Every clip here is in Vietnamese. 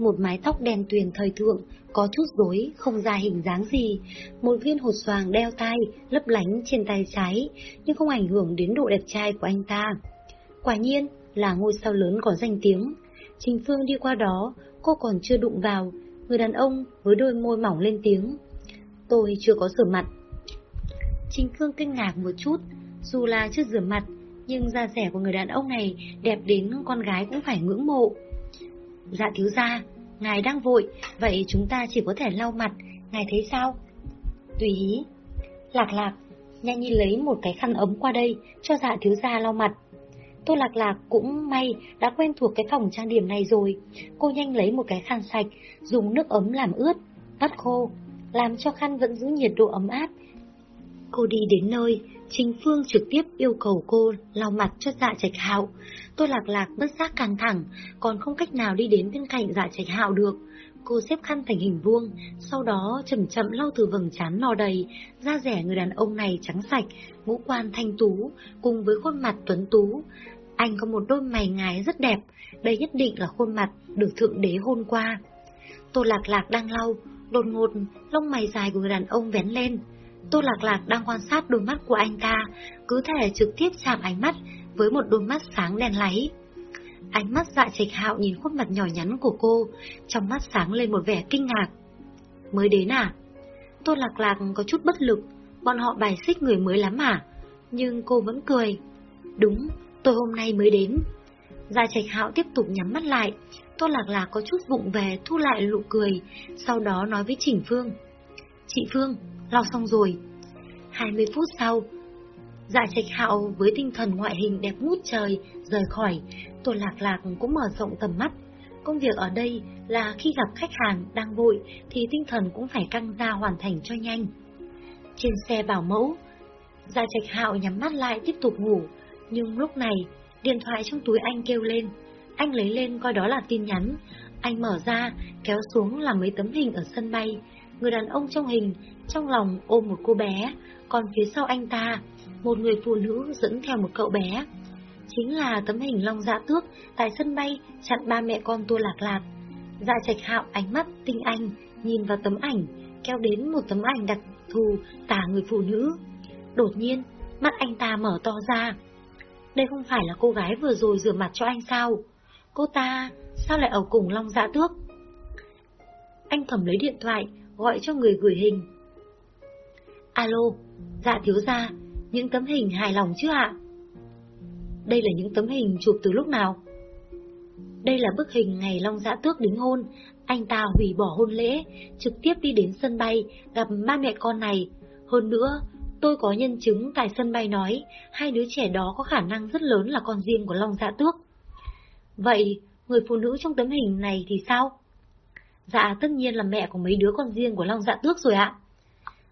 một mái tóc đen tuyền thời thượng, có chút rối, không ra hình dáng gì, một viên hột xoàng đeo tay, lấp lánh trên tay trái, nhưng không ảnh hưởng đến độ đẹp trai của anh ta. Quả nhiên là ngôi sao lớn có danh tiếng. Trình Phương đi qua đó, cô còn chưa đụng vào, người đàn ông với đôi môi mỏng lên tiếng. Tôi chưa có rửa mặt. Trình Phương kinh ngạc một chút, dù là chưa rửa mặt, nhưng da rẻ của người đàn ông này đẹp đến con gái cũng phải ngưỡng mộ. Dạ thiếu gia, ngài đang vội, vậy chúng ta chỉ có thể lau mặt, ngài thấy sao? Tùy ý. Lạc lạc, nhanh nhi lấy một cái khăn ấm qua đây, cho dạ thiếu gia lau mặt. Tô Lạc Lạc cũng may đã quen thuộc cái phòng trang điểm này rồi. Cô nhanh lấy một cái khăn sạch, dùng nước ấm làm ướt, vắt khô, làm cho khăn vẫn giữ nhiệt độ ấm áp. Cô đi đến nơi, Trình Phương trực tiếp yêu cầu cô lau mặt cho dạ trạch hạo. Tôi lạc lạc bất giác căng thẳng, còn không cách nào đi đến bên cạnh dạ trạch hạo được. Cô xếp khăn thành hình vuông, sau đó chậm chậm lau từ vầng trán no đầy, da rẻ người đàn ông này trắng sạch, ngũ quan thanh tú, cùng với khuôn mặt tuấn tú. Anh có một đôi mày ngái rất đẹp, đây nhất định là khuôn mặt được thượng đế hôn qua. Tô lạc lạc đang lau, đột ngột, lông mày dài của người đàn ông vén lên. Tô Lạc Lạc đang quan sát đôi mắt của anh ta, cứ thể trực tiếp chạm ánh mắt với một đôi mắt sáng đen láy. Ánh mắt dạ trạch hạo nhìn khuôn mặt nhỏ nhắn của cô, trong mắt sáng lên một vẻ kinh ngạc. Mới đến à? Tô Lạc Lạc có chút bất lực, bọn họ bài xích người mới lắm à? Nhưng cô vẫn cười. Đúng, tôi hôm nay mới đến. Dạ trạch hạo tiếp tục nhắm mắt lại, Tô Lạc Lạc có chút vụng về thu lại nụ cười, sau đó nói với Trình Phương. Chị Phương, lo xong rồi. 20 phút sau, dạ trạch hạo với tinh thần ngoại hình đẹp ngút trời, rời khỏi, tôi Lạc Lạc cũng mở rộng tầm mắt. Công việc ở đây là khi gặp khách hàng đang vội thì tinh thần cũng phải căng ra hoàn thành cho nhanh. Trên xe bảo mẫu, dạ trạch hạo nhắm mắt lại tiếp tục ngủ, nhưng lúc này điện thoại trong túi anh kêu lên. Anh lấy lên coi đó là tin nhắn, anh mở ra, kéo xuống là mấy tấm hình ở sân bay. Người đàn ông trong hình trong lòng ôm một cô bé, còn phía sau anh ta, một người phụ nữ dẫn theo một cậu bé. Chính là tấm hình long dạ tước tại sân bay chặn ba mẹ con tua lạc lạc. Dạ trạch hạo ánh mắt tinh anh, nhìn vào tấm ảnh, kéo đến một tấm ảnh đặc thù tả người phụ nữ. Đột nhiên, mắt anh ta mở to ra. Đây không phải là cô gái vừa rồi rửa mặt cho anh sao? Cô ta sao lại ở cùng long dạ tước? Anh cầm lấy điện thoại, gọi cho người gửi hình. Alo, dạ thiếu gia, những tấm hình hài lòng chứ ạ? Đây là những tấm hình chụp từ lúc nào? Đây là bức hình ngày Long Dã Tước đính hôn, anh ta hủy bỏ hôn lễ, trực tiếp đi đến sân bay, gặp ba mẹ con này. Hơn nữa, tôi có nhân chứng tại sân bay nói, hai đứa trẻ đó có khả năng rất lớn là con riêng của Long Dạ Tước. Vậy, người phụ nữ trong tấm hình này thì sao? Dạ, tất nhiên là mẹ của mấy đứa con riêng của Long Dạ Tước rồi ạ.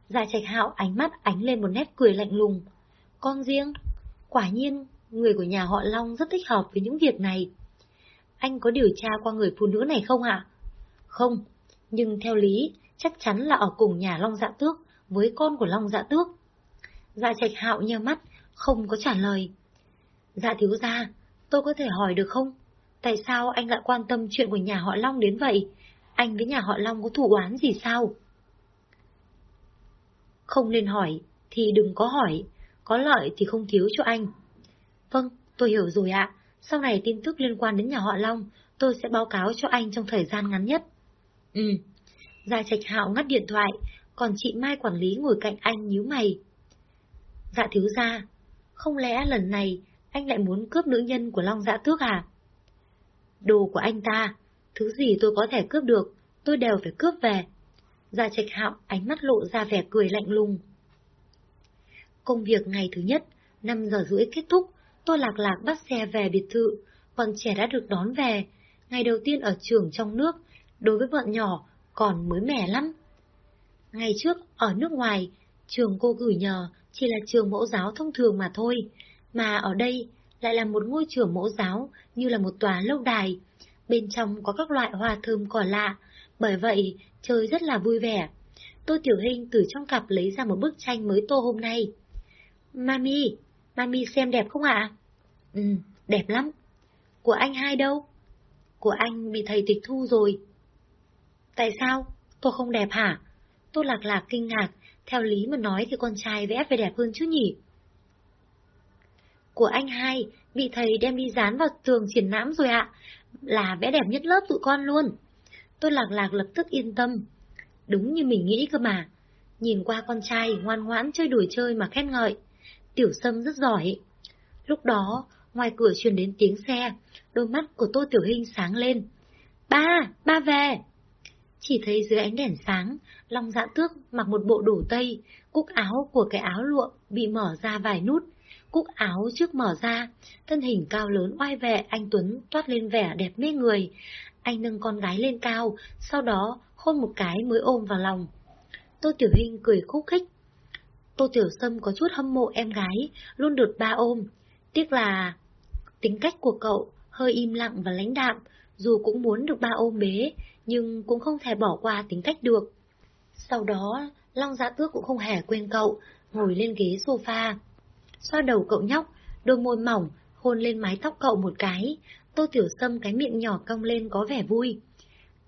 Gia trạch hạo ánh mắt ánh lên một nét cười lạnh lùng. Con riêng? Quả nhiên, người của nhà họ Long rất thích hợp với những việc này. Anh có điều tra qua người phụ nữ này không ạ? Không, nhưng theo lý, chắc chắn là ở cùng nhà Long Dạ Tước với con của Long Dạ Tước. Dạ trạch hạo nheo mắt, không có trả lời. Dạ thiếu gia, tôi có thể hỏi được không? Tại sao anh lại quan tâm chuyện của nhà họ Long đến vậy? Anh với nhà họ Long có thủ oán gì sao? Không nên hỏi, thì đừng có hỏi, có lợi thì không thiếu cho anh. Vâng, tôi hiểu rồi ạ, sau này tin tức liên quan đến nhà họ Long, tôi sẽ báo cáo cho anh trong thời gian ngắn nhất. Ừ, Gia Trạch Hạo ngắt điện thoại, còn chị Mai quản lý ngồi cạnh anh nhíu mày. Dạ thiếu gia, không lẽ lần này anh lại muốn cướp nữ nhân của Long Dạ Tước à? Đồ của anh ta, thứ gì tôi có thể cướp được, tôi đều phải cướp về. Gia Trạch Hạo ánh mắt lộ ra vẻ cười lạnh lùng. Công việc ngày thứ nhất, 5 giờ rưỡi kết thúc, tôi lạc lạc bắt xe về biệt thự, bọn trẻ đã được đón về. Ngày đầu tiên ở trường trong nước, đối với bọn nhỏ, còn mới mẻ lắm. Ngày trước, ở nước ngoài, trường cô gửi nhờ chỉ là trường mẫu giáo thông thường mà thôi, mà ở đây lại là một ngôi trường mẫu giáo như là một tòa lâu đài. Bên trong có các loại hoa thơm cỏ lạ, bởi vậy chơi rất là vui vẻ. Tô Tiểu Hình từ trong cặp lấy ra một bức tranh mới tô hôm nay. Mami, Mami xem đẹp không ạ? Ừ, đẹp lắm. Của anh hai đâu? Của anh bị thầy tịch thu rồi. Tại sao? Tôi không đẹp hả? Tô Lạc Lạc kinh ngạc, theo lý mà nói thì con trai vẽ phải đẹp hơn chứ nhỉ? Của anh hai, bị thầy đem đi dán vào tường triển lãm rồi ạ, là vẽ đẹp nhất lớp tụi con luôn. Tôi lạc lạc lập tức yên tâm. Đúng như mình nghĩ cơ mà. Nhìn qua con trai ngoan ngoãn chơi đuổi chơi mà khen ngợi. Tiểu Sâm rất giỏi. Lúc đó, ngoài cửa truyền đến tiếng xe, đôi mắt của Tô Tiểu Hinh sáng lên. Ba, ba về! Chỉ thấy dưới ánh đèn sáng, Long Dạ Tước mặc một bộ đồ tây, cúc áo của cái áo lụa bị mở ra vài nút, cúc áo trước mở ra, thân hình cao lớn oai vệ anh Tuấn toát lên vẻ đẹp mê người. Anh nâng con gái lên cao, sau đó hôn một cái mới ôm vào lòng. Tô Tiểu Hinh cười khúc khích. Tô Tiểu Sâm có chút hâm mộ em gái, luôn được ba ôm. Tiếc là tính cách của cậu hơi im lặng và lãnh đạm, dù cũng muốn được ba ôm bế, nhưng cũng không thể bỏ qua tính cách được. Sau đó, Long Dạ Tước cũng không hề quên cậu, ngồi lên ghế sofa. Xoa đầu cậu nhóc, đôi môi mỏng, hôn lên mái tóc cậu một cái, tô tiểu sâm cái miệng nhỏ cong lên có vẻ vui.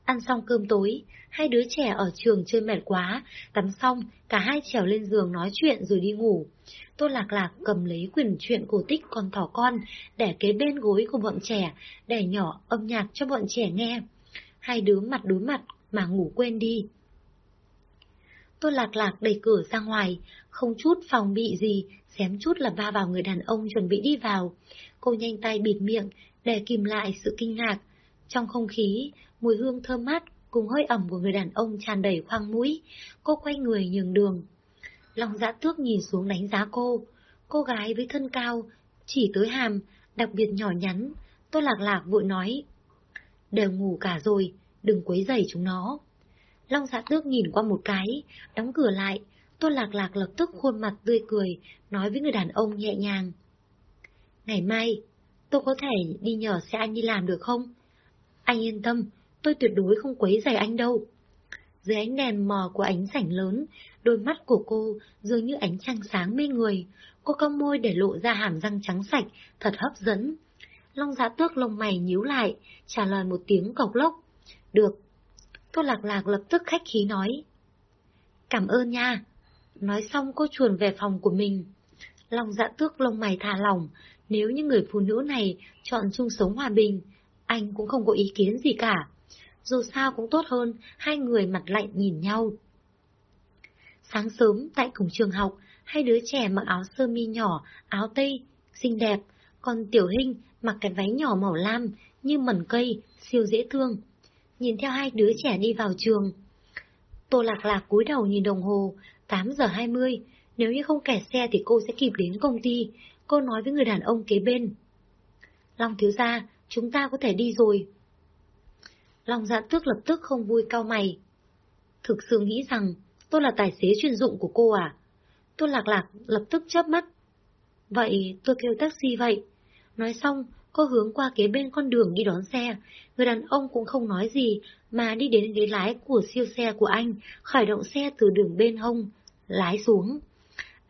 Ăn xong cơm tối, hai đứa trẻ ở trường chơi mệt quá, tắm xong, cả hai trèo lên giường nói chuyện rồi đi ngủ. Tô Lạc Lạc cầm lấy quyển truyện cổ tích con thỏ con, để kế bên gối của bọn trẻ, để nhỏ âm nhạc cho bọn trẻ nghe. Hai đứa mặt đối mặt mà ngủ quên đi. Tô Lạc Lạc đẩy cửa ra ngoài, không chút phòng bị gì, xém chút là va vào người đàn ông chuẩn bị đi vào. Cô nhanh tay bịt miệng, để kìm lại sự kinh ngạc. Trong không khí, mùi hương thơm mát cùng hơi ẩm của người đàn ông tràn đầy khoang mũi. Cô quay người nhường đường. Long giã dạ tước nhìn xuống đánh giá cô. Cô gái với thân cao, chỉ tới hàm, đặc biệt nhỏ nhắn. Tôi lạc lạc vội nói. Đều ngủ cả rồi, đừng quấy rầy chúng nó. Long dạ tước nhìn qua một cái, đóng cửa lại, Tôi Lạc Lạc lập tức khuôn mặt tươi cười, nói với người đàn ông nhẹ nhàng. Ngày mai, tôi có thể đi nhờ xe anh đi làm được không? Anh yên tâm, tôi tuyệt đối không quấy rầy anh đâu. Dưới ánh đèn mờ của ánh sảnh lớn, đôi mắt của cô dường như ánh trăng sáng mê người. Cô cong môi để lộ ra hàm răng trắng sạch, thật hấp dẫn. Long giá tước lông mày nhíu lại, trả lời một tiếng cộc lốc. Được. Tô Lạc Lạc lập tức khách khí nói. Cảm ơn nha. Nói xong cô chuồn về phòng của mình. Long dạ tước lông mày thả lỏng, nếu như người phụ nữ này chọn chung sống hòa bình, anh cũng không có ý kiến gì cả. Dù sao cũng tốt hơn, hai người mặt lạnh nhìn nhau. Sáng sớm tại cổng trường học, hai đứa trẻ mặc áo sơ mi nhỏ, áo tây, xinh đẹp, còn Tiểu Hinh mặc cái váy nhỏ màu lam, như mẩn cây, siêu dễ thương. Nhìn theo hai đứa trẻ đi vào trường. Tô Lạc Lạc cúi đầu nhìn đồng hồ, 8 giờ 20, nếu như không kẹt xe thì cô sẽ kịp đến công ty. Cô nói với người đàn ông kế bên. Long thiếu gia, chúng ta có thể đi rồi. Long dạ tước lập tức không vui cao mày. Thực sự nghĩ rằng tôi là tài xế chuyên dụng của cô à? Tôi lạc lạc lập tức chớp mắt. Vậy tôi kêu taxi vậy. Nói xong, cô hướng qua kế bên con đường đi đón xe. Người đàn ông cũng không nói gì, mà đi đến ghế lái của siêu xe của anh, khởi động xe từ đường bên hông, lái xuống.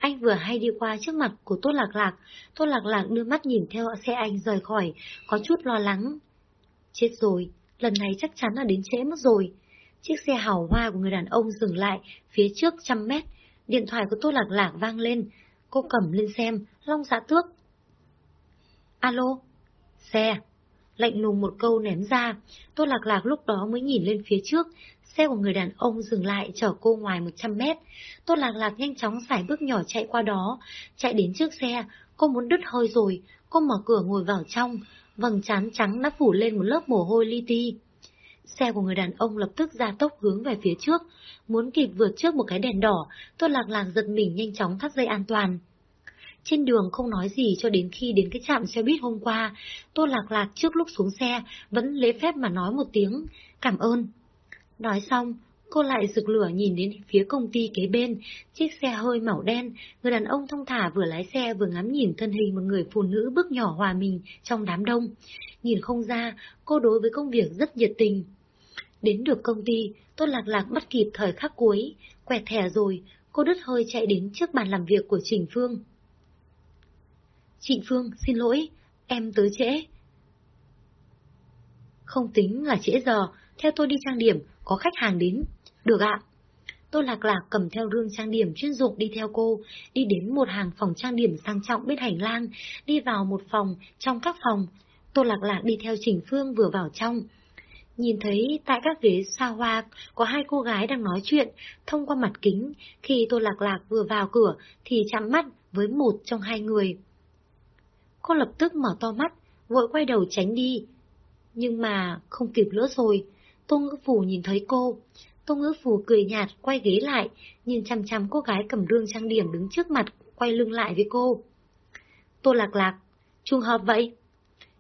Anh vừa hay đi qua trước mặt của Tốt Lạc Lạc, Tốt Lạc Lạc đưa mắt nhìn theo xe anh rời khỏi, có chút lo lắng. Chết rồi, lần này chắc chắn là đến trễ mất rồi. Chiếc xe hào hoa của người đàn ông dừng lại phía trước trăm mét, điện thoại của Tốt Lạc Lạc vang lên, cô cầm lên xem, long dạ tước. Alo? Xe. Lạnh lùng một câu ném ra, Tốt Lạc Lạc lúc đó mới nhìn lên phía trước, Xe của người đàn ông dừng lại chở cô ngoài 100 mét. Tô Lạc Lạc nhanh chóng xài bước nhỏ chạy qua đó. Chạy đến trước xe, cô muốn đứt hơi rồi. Cô mở cửa ngồi vào trong. Vầng trán trắng đã phủ lên một lớp mồ hôi li ti. Xe của người đàn ông lập tức ra tốc hướng về phía trước. Muốn kịp vượt trước một cái đèn đỏ, Tô Lạc Lạc giật mình nhanh chóng thắt dây an toàn. Trên đường không nói gì cho đến khi đến cái trạm xe buýt hôm qua, Tô Lạc Lạc trước lúc xuống xe vẫn lễ phép mà nói một tiếng, cảm ơn. Nói xong, cô lại rực lửa nhìn đến phía công ty kế bên, chiếc xe hơi màu đen, người đàn ông thông thả vừa lái xe vừa ngắm nhìn thân hình một người phụ nữ bước nhỏ hòa mình trong đám đông. Nhìn không ra, cô đối với công việc rất nhiệt tình. Đến được công ty, Tốt Lạc Lạc bắt kịp thời khắc cuối, quẹt thẻ rồi, cô đứt hơi chạy đến trước bàn làm việc của Trình Phương. Chị Phương, xin lỗi, em tới trễ. Không tính là trễ giờ, theo tôi đi trang điểm, có khách hàng đến. Được ạ. Tô Lạc Lạc cầm theo rương trang điểm chuyên dụng đi theo cô, đi đến một hàng phòng trang điểm sang trọng bên hành lang, đi vào một phòng trong các phòng. Tô Lạc Lạc đi theo Trình Phương vừa vào trong. Nhìn thấy tại các ghế xa hoa có hai cô gái đang nói chuyện thông qua mặt kính, khi Tô Lạc Lạc vừa vào cửa thì chạm mắt với một trong hai người. Cô lập tức mở to mắt, vội quay đầu tránh đi. Nhưng mà không kịp nữa rồi, Tô Ngữ Phủ nhìn thấy cô. Tô Ngữ Phủ cười nhạt quay ghế lại, nhìn chăm chăm cô gái cầm đương trang điểm đứng trước mặt, quay lưng lại với cô. Tô Lạc Lạc, trùng hợp vậy?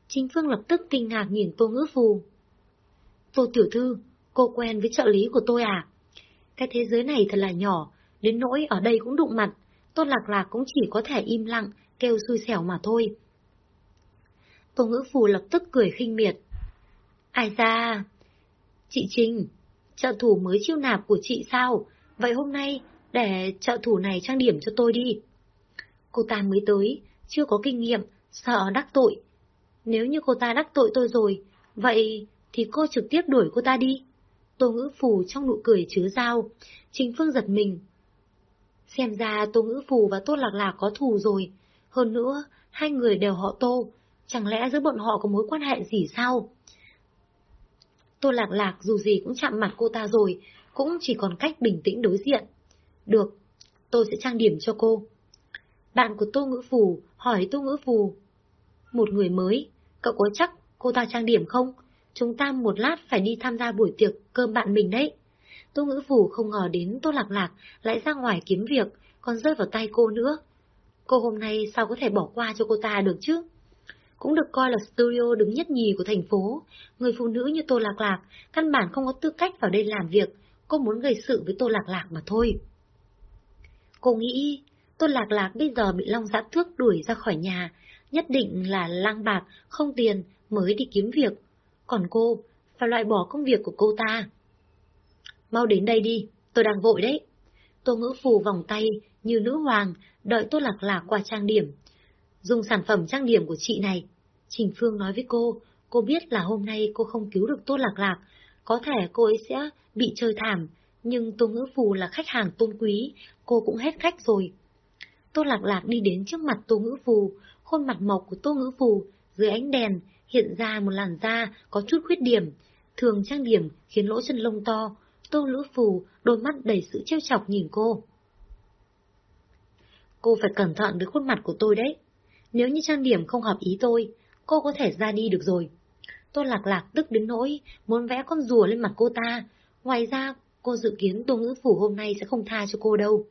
Chính Phương lập tức kinh ngạc nhìn Tô Ngữ Phù. Tô Tiểu Thư, cô quen với trợ lý của tôi à? Cái thế giới này thật là nhỏ, đến nỗi ở đây cũng đụng mặt, Tô Lạc Lạc cũng chỉ có thể im lặng, kêu xui xẻo mà thôi. Tô Ngữ Phù lập tức cười khinh miệt. Ai ra? Chị Trình, trợ thủ mới chiêu nạp của chị sao? Vậy hôm nay, để trợ thủ này trang điểm cho tôi đi. Cô ta mới tới, chưa có kinh nghiệm, sợ đắc tội. Nếu như cô ta đắc tội tôi rồi, vậy thì cô trực tiếp đuổi cô ta đi. Tô ngữ phù trong nụ cười chứa dao. Trình Phương giật mình. Xem ra Tô ngữ phù và Tô Lạc Lạc có thù rồi. Hơn nữa, hai người đều họ Tô. Chẳng lẽ giữa bọn họ có mối quan hệ gì sao? Tô Lạc Lạc dù gì cũng chạm mặt cô ta rồi, cũng chỉ còn cách bình tĩnh đối diện. Được, tôi sẽ trang điểm cho cô. Bạn của Tô Ngữ Phù hỏi Tô Ngữ Phù. Một người mới, cậu có chắc cô ta trang điểm không? Chúng ta một lát phải đi tham gia buổi tiệc cơm bạn mình đấy. Tô Ngữ Phù không ngờ đến Tô Lạc Lạc lại ra ngoài kiếm việc, còn rơi vào tay cô nữa. Cô hôm nay sao có thể bỏ qua cho cô ta được chứ? Cũng được coi là studio đứng nhất nhì của thành phố. Người phụ nữ như Tô Lạc Lạc, căn bản không có tư cách vào đây làm việc. Cô muốn gây sự với Tô Lạc Lạc mà thôi. Cô nghĩ, Tô Lạc Lạc bây giờ bị Long Giã Thước đuổi ra khỏi nhà, nhất định là lang bạc, không tiền mới đi kiếm việc. Còn cô, phải loại bỏ công việc của cô ta. Mau đến đây đi, tôi đang vội đấy. Tô ngữ phù vòng tay như nữ hoàng, đợi Tô Lạc Lạc qua trang điểm. Dùng sản phẩm trang điểm của chị này. Trình Phương nói với cô, cô biết là hôm nay cô không cứu được Tô Lạc Lạc, có thể cô ấy sẽ bị chơi thảm, nhưng Tô Ngữ Phù là khách hàng tôn quý, cô cũng hết khách rồi. Tô Lạc Lạc đi đến trước mặt Tô Ngữ Phù, khuôn mặt mộc của Tô Ngữ Phù dưới ánh đèn hiện ra một làn da có chút khuyết điểm, thường trang điểm khiến lỗ chân lông to, Tô Ngữ Phù đôi mắt đầy sự trêu chọc nhìn cô. Cô phải cẩn thận với khuôn mặt của tôi đấy. Nếu như trang điểm không hợp ý tôi, cô có thể ra đi được rồi. Tô Lạc Lạc tức đến nỗi muốn vẽ con rùa lên mặt cô ta. Ngoài ra, cô dự kiến Tô Ngữ Phủ hôm nay sẽ không tha cho cô đâu.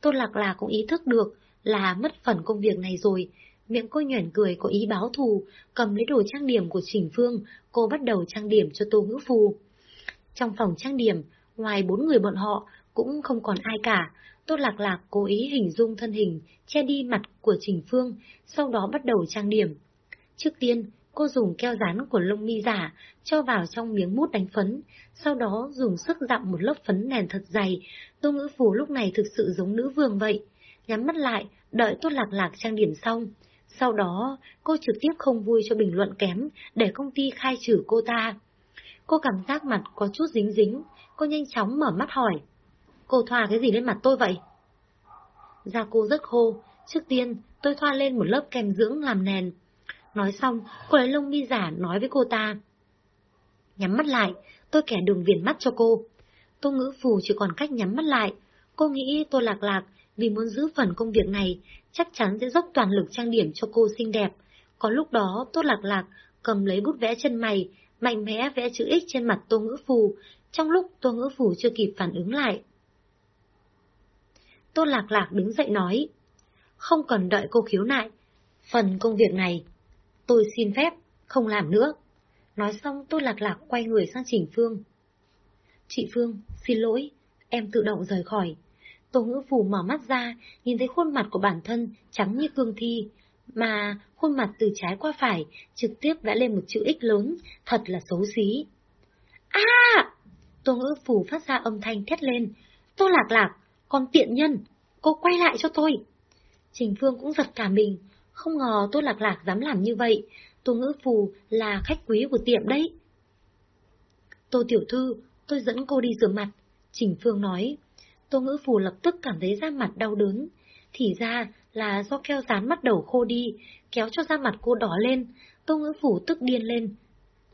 Tô Lạc Lạc cũng ý thức được là mất phần công việc này rồi. Miệng cô nhoẻn cười có ý báo thù, cầm lấy đồ trang điểm của Trình Phương, cô bắt đầu trang điểm cho Tô Ngữ Phù. Trong phòng trang điểm, ngoài bốn người bọn họ, cũng không còn ai cả. Tô Lạc Lạc cố ý hình dung thân hình, che đi mặt của Trình Phương, sau đó bắt đầu trang điểm. Trước tiên, cô dùng keo dán của lông mi giả, cho vào trong miếng mút đánh phấn, sau đó dùng sức dặm một lớp phấn nền thật dày. Tô Ngữ Phù lúc này thực sự giống nữ vương vậy. Nhắm mắt lại, đợi Tô Lạc Lạc trang điểm xong. Sau đó, cô trực tiếp không vui cho bình luận kém để công ty khai trừ cô ta. Cô cảm giác mặt có chút dính dính, cô nhanh chóng mở mắt hỏi. Cô thoa cái gì lên mặt tôi vậy? Da cô rất khô, trước tiên tôi thoa lên một lớp kem dưỡng làm nền. Nói xong, cô lấy lông mi giả nói với cô ta. Nhắm mắt lại, tôi kẻ đường viền mắt cho cô. Tô ngữ phù chỉ còn cách nhắm mắt lại. Cô nghĩ tôi lạc lạc vì muốn giữ phần công việc này, chắc chắn sẽ dốc toàn lực trang điểm cho cô xinh đẹp. Có lúc đó, tôi Lạc Lạc cầm lấy bút vẽ chân mày, mạnh mẽ vẽ chữ X trên mặt Tô Ngữ Phù, trong lúc Tô Ngữ Phù chưa kịp phản ứng lại. Tô Lạc Lạc đứng dậy nói, không cần đợi cô khiếu nại, phần công việc này, tôi xin phép, không làm nữa. Nói xong Tô Lạc Lạc quay người sang Trình Phương. Chị Phương, xin lỗi, em tự động rời khỏi. Tô ngữ phù mở mắt ra, nhìn thấy khuôn mặt của bản thân trắng như cương thi, mà khuôn mặt từ trái qua phải trực tiếp vẽ lên một chữ X lớn, thật là xấu xí. A! À! Tô ngữ phù phát ra âm thanh thét lên. Tô lạc lạc, con tiện nhân, cô quay lại cho tôi. Trình Phương cũng giật cả mình, không ngờ Tô lạc lạc dám làm như vậy. Tô ngữ phù là khách quý của tiệm đấy. Tô tiểu thư, tôi dẫn cô đi rửa mặt. Trình Phương nói. Tô Ngữ Phù lập tức cảm thấy da mặt đau đớn. Thì ra là do keo dán bắt đầu khô đi, kéo cho da mặt cô đỏ lên. Tô Ngữ Phù tức điên lên.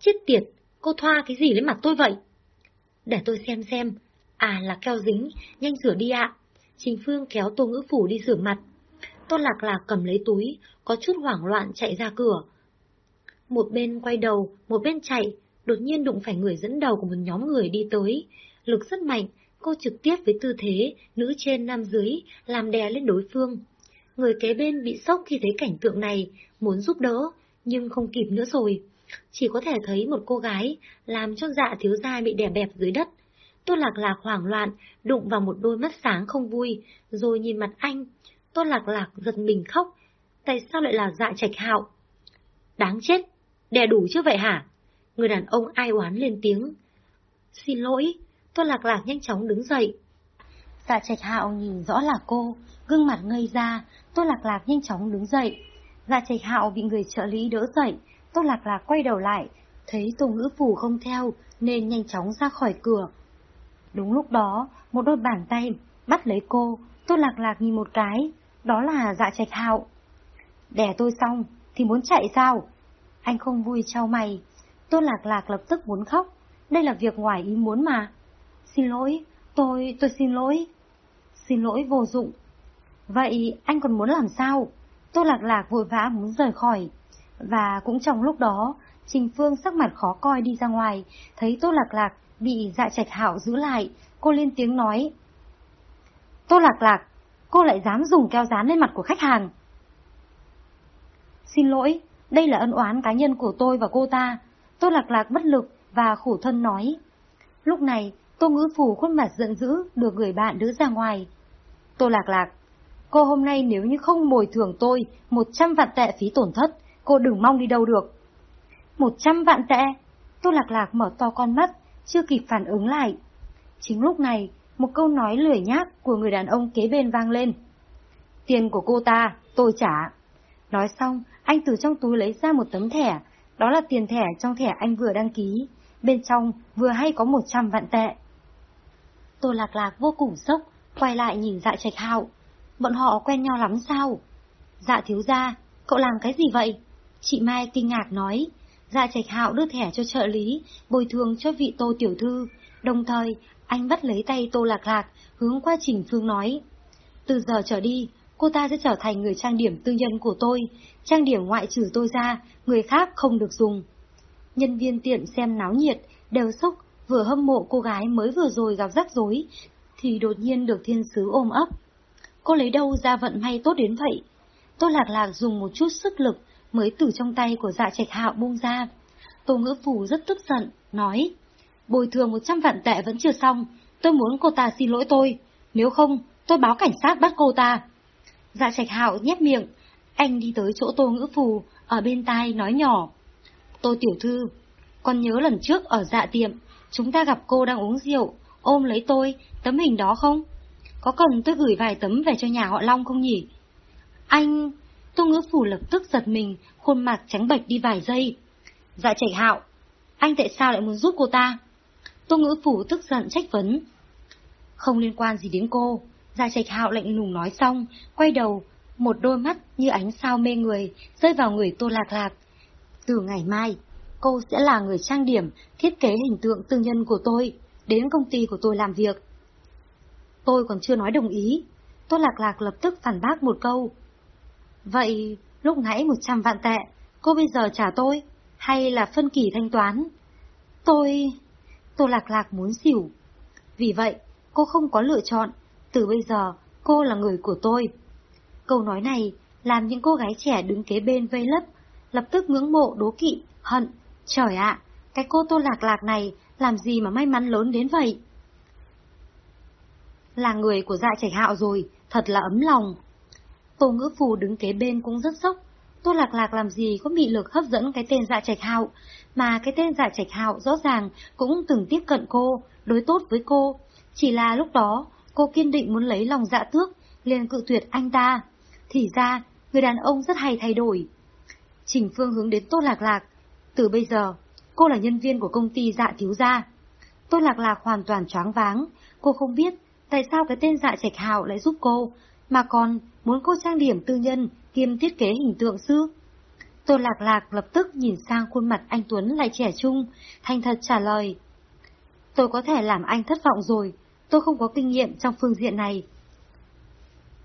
Chết tiệt, cô thoa cái gì lên mặt tôi vậy? Để tôi xem xem. À là keo dính, nhanh rửa đi ạ. Trình Phương kéo Tô Ngữ Phủ đi rửa mặt. Tôn Lạc Lạc cầm lấy túi, có chút hoảng loạn chạy ra cửa. Một bên quay đầu, một bên chạy, đột nhiên đụng phải người dẫn đầu của một nhóm người đi tới. Lực rất mạnh, cô trực tiếp với tư thế, nữ trên nam dưới, làm đè lên đối phương. Người kế bên bị sốc khi thấy cảnh tượng này, muốn giúp đỡ, nhưng không kịp nữa rồi. Chỉ có thể thấy một cô gái, làm cho dạ thiếu gia bị đè bẹp dưới đất. Tô Lạc Lạc hoảng loạn, đụng vào một đôi mắt sáng không vui, rồi nhìn mặt anh. Tô Lạc Lạc giật mình khóc. Tại sao lại là dạ trạch hạo? Đáng chết, đè đủ chưa vậy hả? Người đàn ông ai oán lên tiếng. Xin lỗi, Tô Lạc Lạc nhanh chóng đứng dậy. Dạ trạch hạo nhìn rõ là cô, gương mặt ngây ra, Tô Lạc Lạc nhanh chóng đứng dậy. Dạ trạch hạo bị người trợ lý đỡ dậy, Tô Lạc Lạc quay đầu lại, thấy Tô Ngữ Phủ không theo nên nhanh chóng ra khỏi cửa. Đúng lúc đó, một đôi bàn tay bắt lấy cô, tôi Lạc Lạc nhìn một cái, đó là dạ trạch hạo. Đẻ tôi xong, thì muốn chạy sao? Anh không vui trao mày, tôi Lạc Lạc lập tức muốn khóc, đây là việc ngoài ý muốn mà. Xin lỗi, tôi, tôi xin lỗi. Xin lỗi vô dụng. Vậy anh còn muốn làm sao? tôi Lạc Lạc vội vã muốn rời khỏi. Và cũng trong lúc đó, Trình Phương sắc mặt khó coi đi ra ngoài, thấy Tô Lạc Lạc bị dạ trạch hảo giữ lại, cô lên tiếng nói. Tô Lạc Lạc, cô lại dám dùng keo dán lên mặt của khách hàng. Xin lỗi, đây là ân oán cá nhân của tôi và cô ta. Tô Lạc Lạc bất lực và khổ thân nói. Lúc này, Tô Ngữ Phủ khuôn mặt giận dữ được người bạn đứa ra ngoài. Tô Lạc Lạc, cô hôm nay nếu như không bồi thường tôi một trăm vạn tệ phí tổn thất, cô đừng mong đi đâu được. Một trăm vạn tệ? Tô Lạc Lạc mở to con mắt, chưa kịp phản ứng lại. Chính lúc này, một câu nói lười nhác của người đàn ông kế bên vang lên. Tiền của cô ta, tôi trả. Nói xong, anh từ trong túi lấy ra một tấm thẻ, đó là tiền thẻ trong thẻ anh vừa đăng ký, bên trong vừa hay có một trăm vạn tệ. Tô Lạc Lạc vô cùng sốc, quay lại nhìn dạ trạch hạo. Bọn họ quen nhau lắm sao? Dạ thiếu gia, cậu làm cái gì vậy? Chị Mai kinh ngạc nói, Dạ trạch hạo đưa thẻ cho trợ lý, bồi thường cho vị tô tiểu thư. Đồng thời, anh bắt lấy tay tô lạc lạc, hướng qua Trình Phương nói. Từ giờ trở đi, cô ta sẽ trở thành người trang điểm tư nhân của tôi. Trang điểm ngoại trừ tôi ra, người khác không được dùng. Nhân viên tiện xem náo nhiệt, đều sốc, vừa hâm mộ cô gái mới vừa rồi gặp rắc rối, thì đột nhiên được thiên sứ ôm ấp. Cô lấy đâu ra vận may tốt đến vậy? Tô Lạc Lạc dùng một chút sức lực, mới từ trong tay của dạ trạch hạo buông ra. Tô ngữ phù rất tức giận, nói, bồi thường một trăm vạn tệ vẫn chưa xong, tôi muốn cô ta xin lỗi tôi, nếu không, tôi báo cảnh sát bắt cô ta. Dạ trạch hạo nhét miệng, anh đi tới chỗ tô ngữ phù, ở bên tai nói nhỏ. Tô tiểu thư, con nhớ lần trước ở dạ tiệm, chúng ta gặp cô đang uống rượu, ôm lấy tôi, tấm hình đó không? Có cần tôi gửi vài tấm về cho nhà họ Long không nhỉ? Anh, Tô ngữ phủ lập tức giật mình, khuôn mặt trắng bệch đi vài giây. Dạ chảy hạo, anh tại sao lại muốn giúp cô ta? Tô ngữ phủ tức giận trách vấn. Không liên quan gì đến cô, dạ trạch hạo lạnh lùng nói xong, quay đầu, một đôi mắt như ánh sao mê người, rơi vào người tô lạc lạc. Từ ngày mai, cô sẽ là người trang điểm, thiết kế hình tượng tư nhân của tôi, đến công ty của tôi làm việc. Tôi còn chưa nói đồng ý, tô lạc lạc lập tức phản bác một câu. Vậy, lúc nãy 100 vạn tệ, cô bây giờ trả tôi, hay là phân kỳ thanh toán? Tôi... Tôi lạc lạc muốn xỉu. Vì vậy, cô không có lựa chọn, từ bây giờ, cô là người của tôi. Câu nói này làm những cô gái trẻ đứng kế bên vây lấp, lập tức ngưỡng mộ đố kỵ, hận. Trời ạ, cái cô tô lạc lạc này làm gì mà may mắn lớn đến vậy? Là người của dạ trạch hạo rồi, thật là ấm lòng. Tô ngữ phù đứng kế bên cũng rất sốc. Tô lạc lạc làm gì có bị lực hấp dẫn cái tên dạ trạch hạo, mà cái tên dạ trạch hạo rõ ràng cũng từng tiếp cận cô, đối tốt với cô. Chỉ là lúc đó, cô kiên định muốn lấy lòng dạ tước, liền cự tuyệt anh ta. Thì ra, người đàn ông rất hay thay đổi. Trình Phương hướng đến Tô Lạc Lạc. Từ bây giờ, cô là nhân viên của công ty dạ thiếu gia. Tô Lạc Lạc hoàn toàn choáng váng, cô không biết tại sao cái tên dạ trạch hạo lại giúp cô, mà còn muốn cô trang điểm tư nhân kiêm thiết kế hình tượng sư. Tô Lạc Lạc lập tức nhìn sang khuôn mặt anh Tuấn lại trẻ trung, thành thật trả lời. Tôi có thể làm anh thất vọng rồi, tôi không có kinh nghiệm trong phương diện này.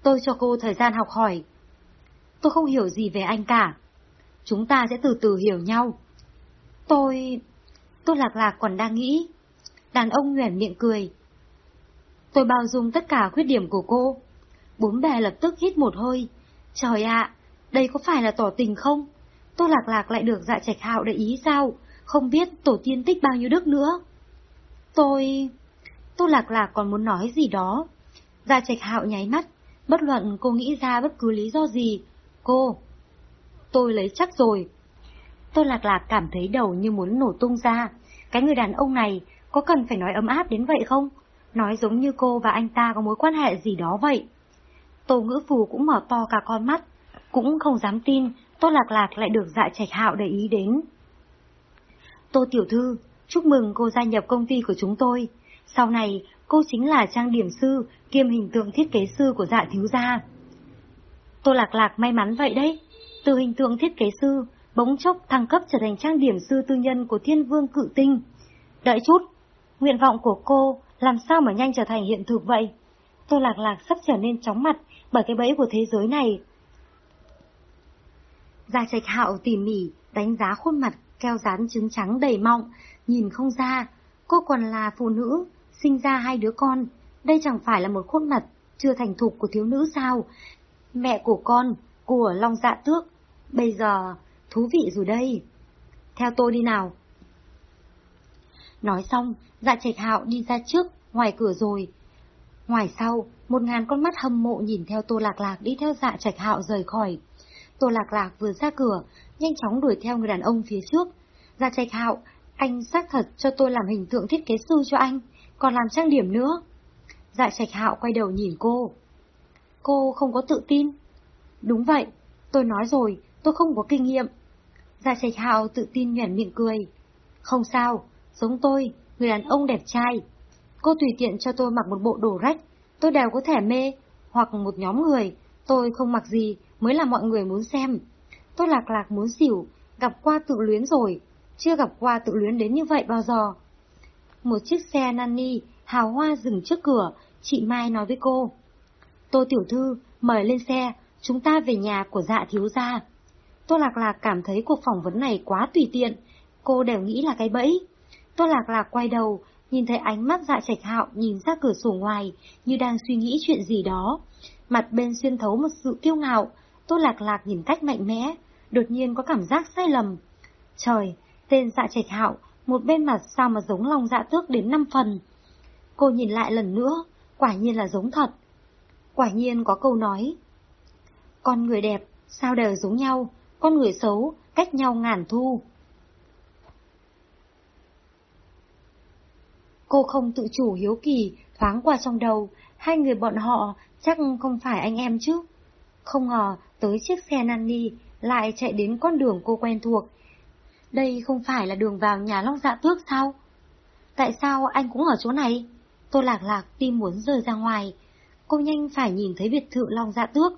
Tôi cho cô thời gian học hỏi. Tôi không hiểu gì về anh cả. Chúng ta sẽ từ từ hiểu nhau. Tôi... Tôi lạc lạc còn đang nghĩ. Đàn ông nhoẻn miệng cười. Tôi bao dung tất cả khuyết điểm của cô. Bốn bè lập tức hít một hơi. Trời ạ, đây có phải là tỏ tình không? Tôi lạc lạc lại được dạ trạch hạo để ý sao? Không biết tổ tiên tích bao nhiêu đức nữa. Tôi... Tôi lạc lạc còn muốn nói gì đó. Dạ trạch hạo nháy mắt, bất luận cô nghĩ ra bất cứ lý do gì. Cô... Tôi lấy chắc rồi. Tôi lạc lạc cảm thấy đầu như muốn nổ tung ra. Cái người đàn ông này có cần phải nói ấm áp đến vậy không? Nói giống như cô và anh ta có mối quan hệ gì đó vậy. Tô ngữ phù cũng mở to cả con mắt, cũng không dám tin Tô Lạc Lạc lại được dạ trạch hạo để ý đến. Tô Tiểu Thư, chúc mừng cô gia nhập công ty của chúng tôi. Sau này, cô chính là trang điểm sư, kiêm hình tượng thiết kế sư của dạ thiếu gia. Tô Lạc Lạc may mắn vậy đấy. Từ hình tượng thiết kế sư, bỗng chốc thăng cấp trở thành trang điểm sư tư nhân của thiên vương cự tinh. Đợi chút, nguyện vọng của cô làm sao mà nhanh trở thành hiện thực vậy? Tô Lạc Lạc sắp trở nên chóng mặt bởi cái bẫy của thế giới này. Gia Trạch Hạo tỉ mỉ đánh giá khuôn mặt keo dán trứng trắng đầy mọng, nhìn không ra, cô còn là phụ nữ, sinh ra hai đứa con, đây chẳng phải là một khuôn mặt chưa thành thục của thiếu nữ sao? Mẹ của con, của Long Dạ Tước, bây giờ thú vị rồi đây. Theo tôi đi nào. Nói xong, Dạ Trạch Hạo đi ra trước, ngoài cửa rồi. Ngoài sau, một ngàn con mắt hâm mộ nhìn theo Tô Lạc Lạc đi theo Dạ Trạch Hạo rời khỏi. Tô Lạc Lạc vừa ra cửa, nhanh chóng đuổi theo người đàn ông phía trước. Ra trạch hạo, anh xác thật cho tôi làm hình tượng thiết kế sư cho anh, còn làm trang điểm nữa. Dạ trạch hạo quay đầu nhìn cô. Cô không có tự tin. Đúng vậy, tôi nói rồi, tôi không có kinh nghiệm. Dạ trạch hạo tự tin nhoẻn miệng cười. Không sao, giống tôi, người đàn ông đẹp trai. Cô tùy tiện cho tôi mặc một bộ đồ rách, tôi đều có thể mê, hoặc một nhóm người, tôi không mặc gì, mới là mọi người muốn xem. Tôi lạc lạc muốn xỉu, gặp qua tự luyến rồi, chưa gặp qua tự luyến đến như vậy bao giờ. Một chiếc xe nani hào hoa dừng trước cửa, chị Mai nói với cô. Tô tiểu thư, mời lên xe, chúng ta về nhà của dạ thiếu gia. Tô Lạc Lạc cảm thấy cuộc phỏng vấn này quá tùy tiện, cô đều nghĩ là cái bẫy. Tô Lạc Lạc quay đầu, nhìn thấy ánh mắt dạ trạch hạo nhìn ra cửa sổ ngoài, như đang suy nghĩ chuyện gì đó. Mặt bên xuyên thấu một sự kiêu ngạo, Tô Lạc Lạc nhìn cách mạnh mẽ, đột nhiên có cảm giác sai lầm. Trời, tên dạ trạch hạo, một bên mặt sao mà giống lòng dạ tước đến năm phần. Cô nhìn lại lần nữa, quả nhiên là giống thật. Quả nhiên có câu nói. Con người đẹp, sao đều giống nhau, con người xấu, cách nhau ngàn thu. Cô không tự chủ hiếu kỳ, thoáng qua trong đầu, hai người bọn họ chắc không phải anh em chứ. Không ngờ tới chiếc xe nani lại chạy đến con đường cô quen thuộc. Đây không phải là đường vào nhà Long Dạ Tước sao? Tại sao anh cũng ở chỗ này? Tôi Lạc Lạc tim muốn rời ra ngoài. Cô nhanh phải nhìn thấy biệt thự Long Dạ Tước.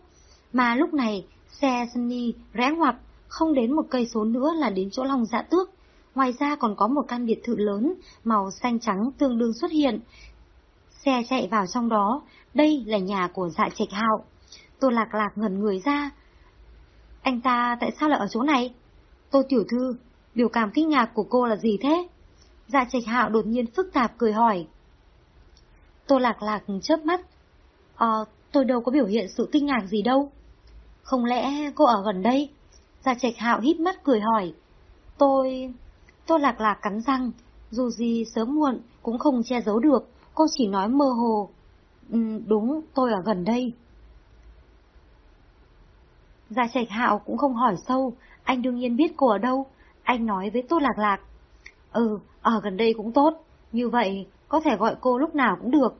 Mà lúc này, xe Sunny rẽ ngoặt, không đến một cây số nữa là đến chỗ Long Dạ Tước. Ngoài ra còn có một căn biệt thự lớn, màu xanh trắng tương đương xuất hiện. Xe chạy vào trong đó, đây là nhà của dạ trạch hạo. Tô Lạc Lạc ngẩn người ra. Anh ta tại sao lại ở chỗ này? Tô Tiểu Thư, biểu cảm kinh ngạc của cô là gì thế? Dạ trạch hạo đột nhiên phức tạp cười hỏi. Tô Lạc Lạc chớp mắt. Ờ, tôi đâu có biểu hiện sự kinh ngạc gì đâu. Không lẽ cô ở gần đây? Dạ trạch hạo hít mắt cười hỏi. Tôi tô lạc lạc cắn răng, dù gì sớm muộn cũng không che giấu được, cô chỉ nói mơ hồ. Ừ, đúng, tôi ở gần đây. Gia trạch hạo cũng không hỏi sâu, anh đương nhiên biết cô ở đâu, anh nói với Tô Lạc Lạc. Ừ, ở gần đây cũng tốt, như vậy có thể gọi cô lúc nào cũng được.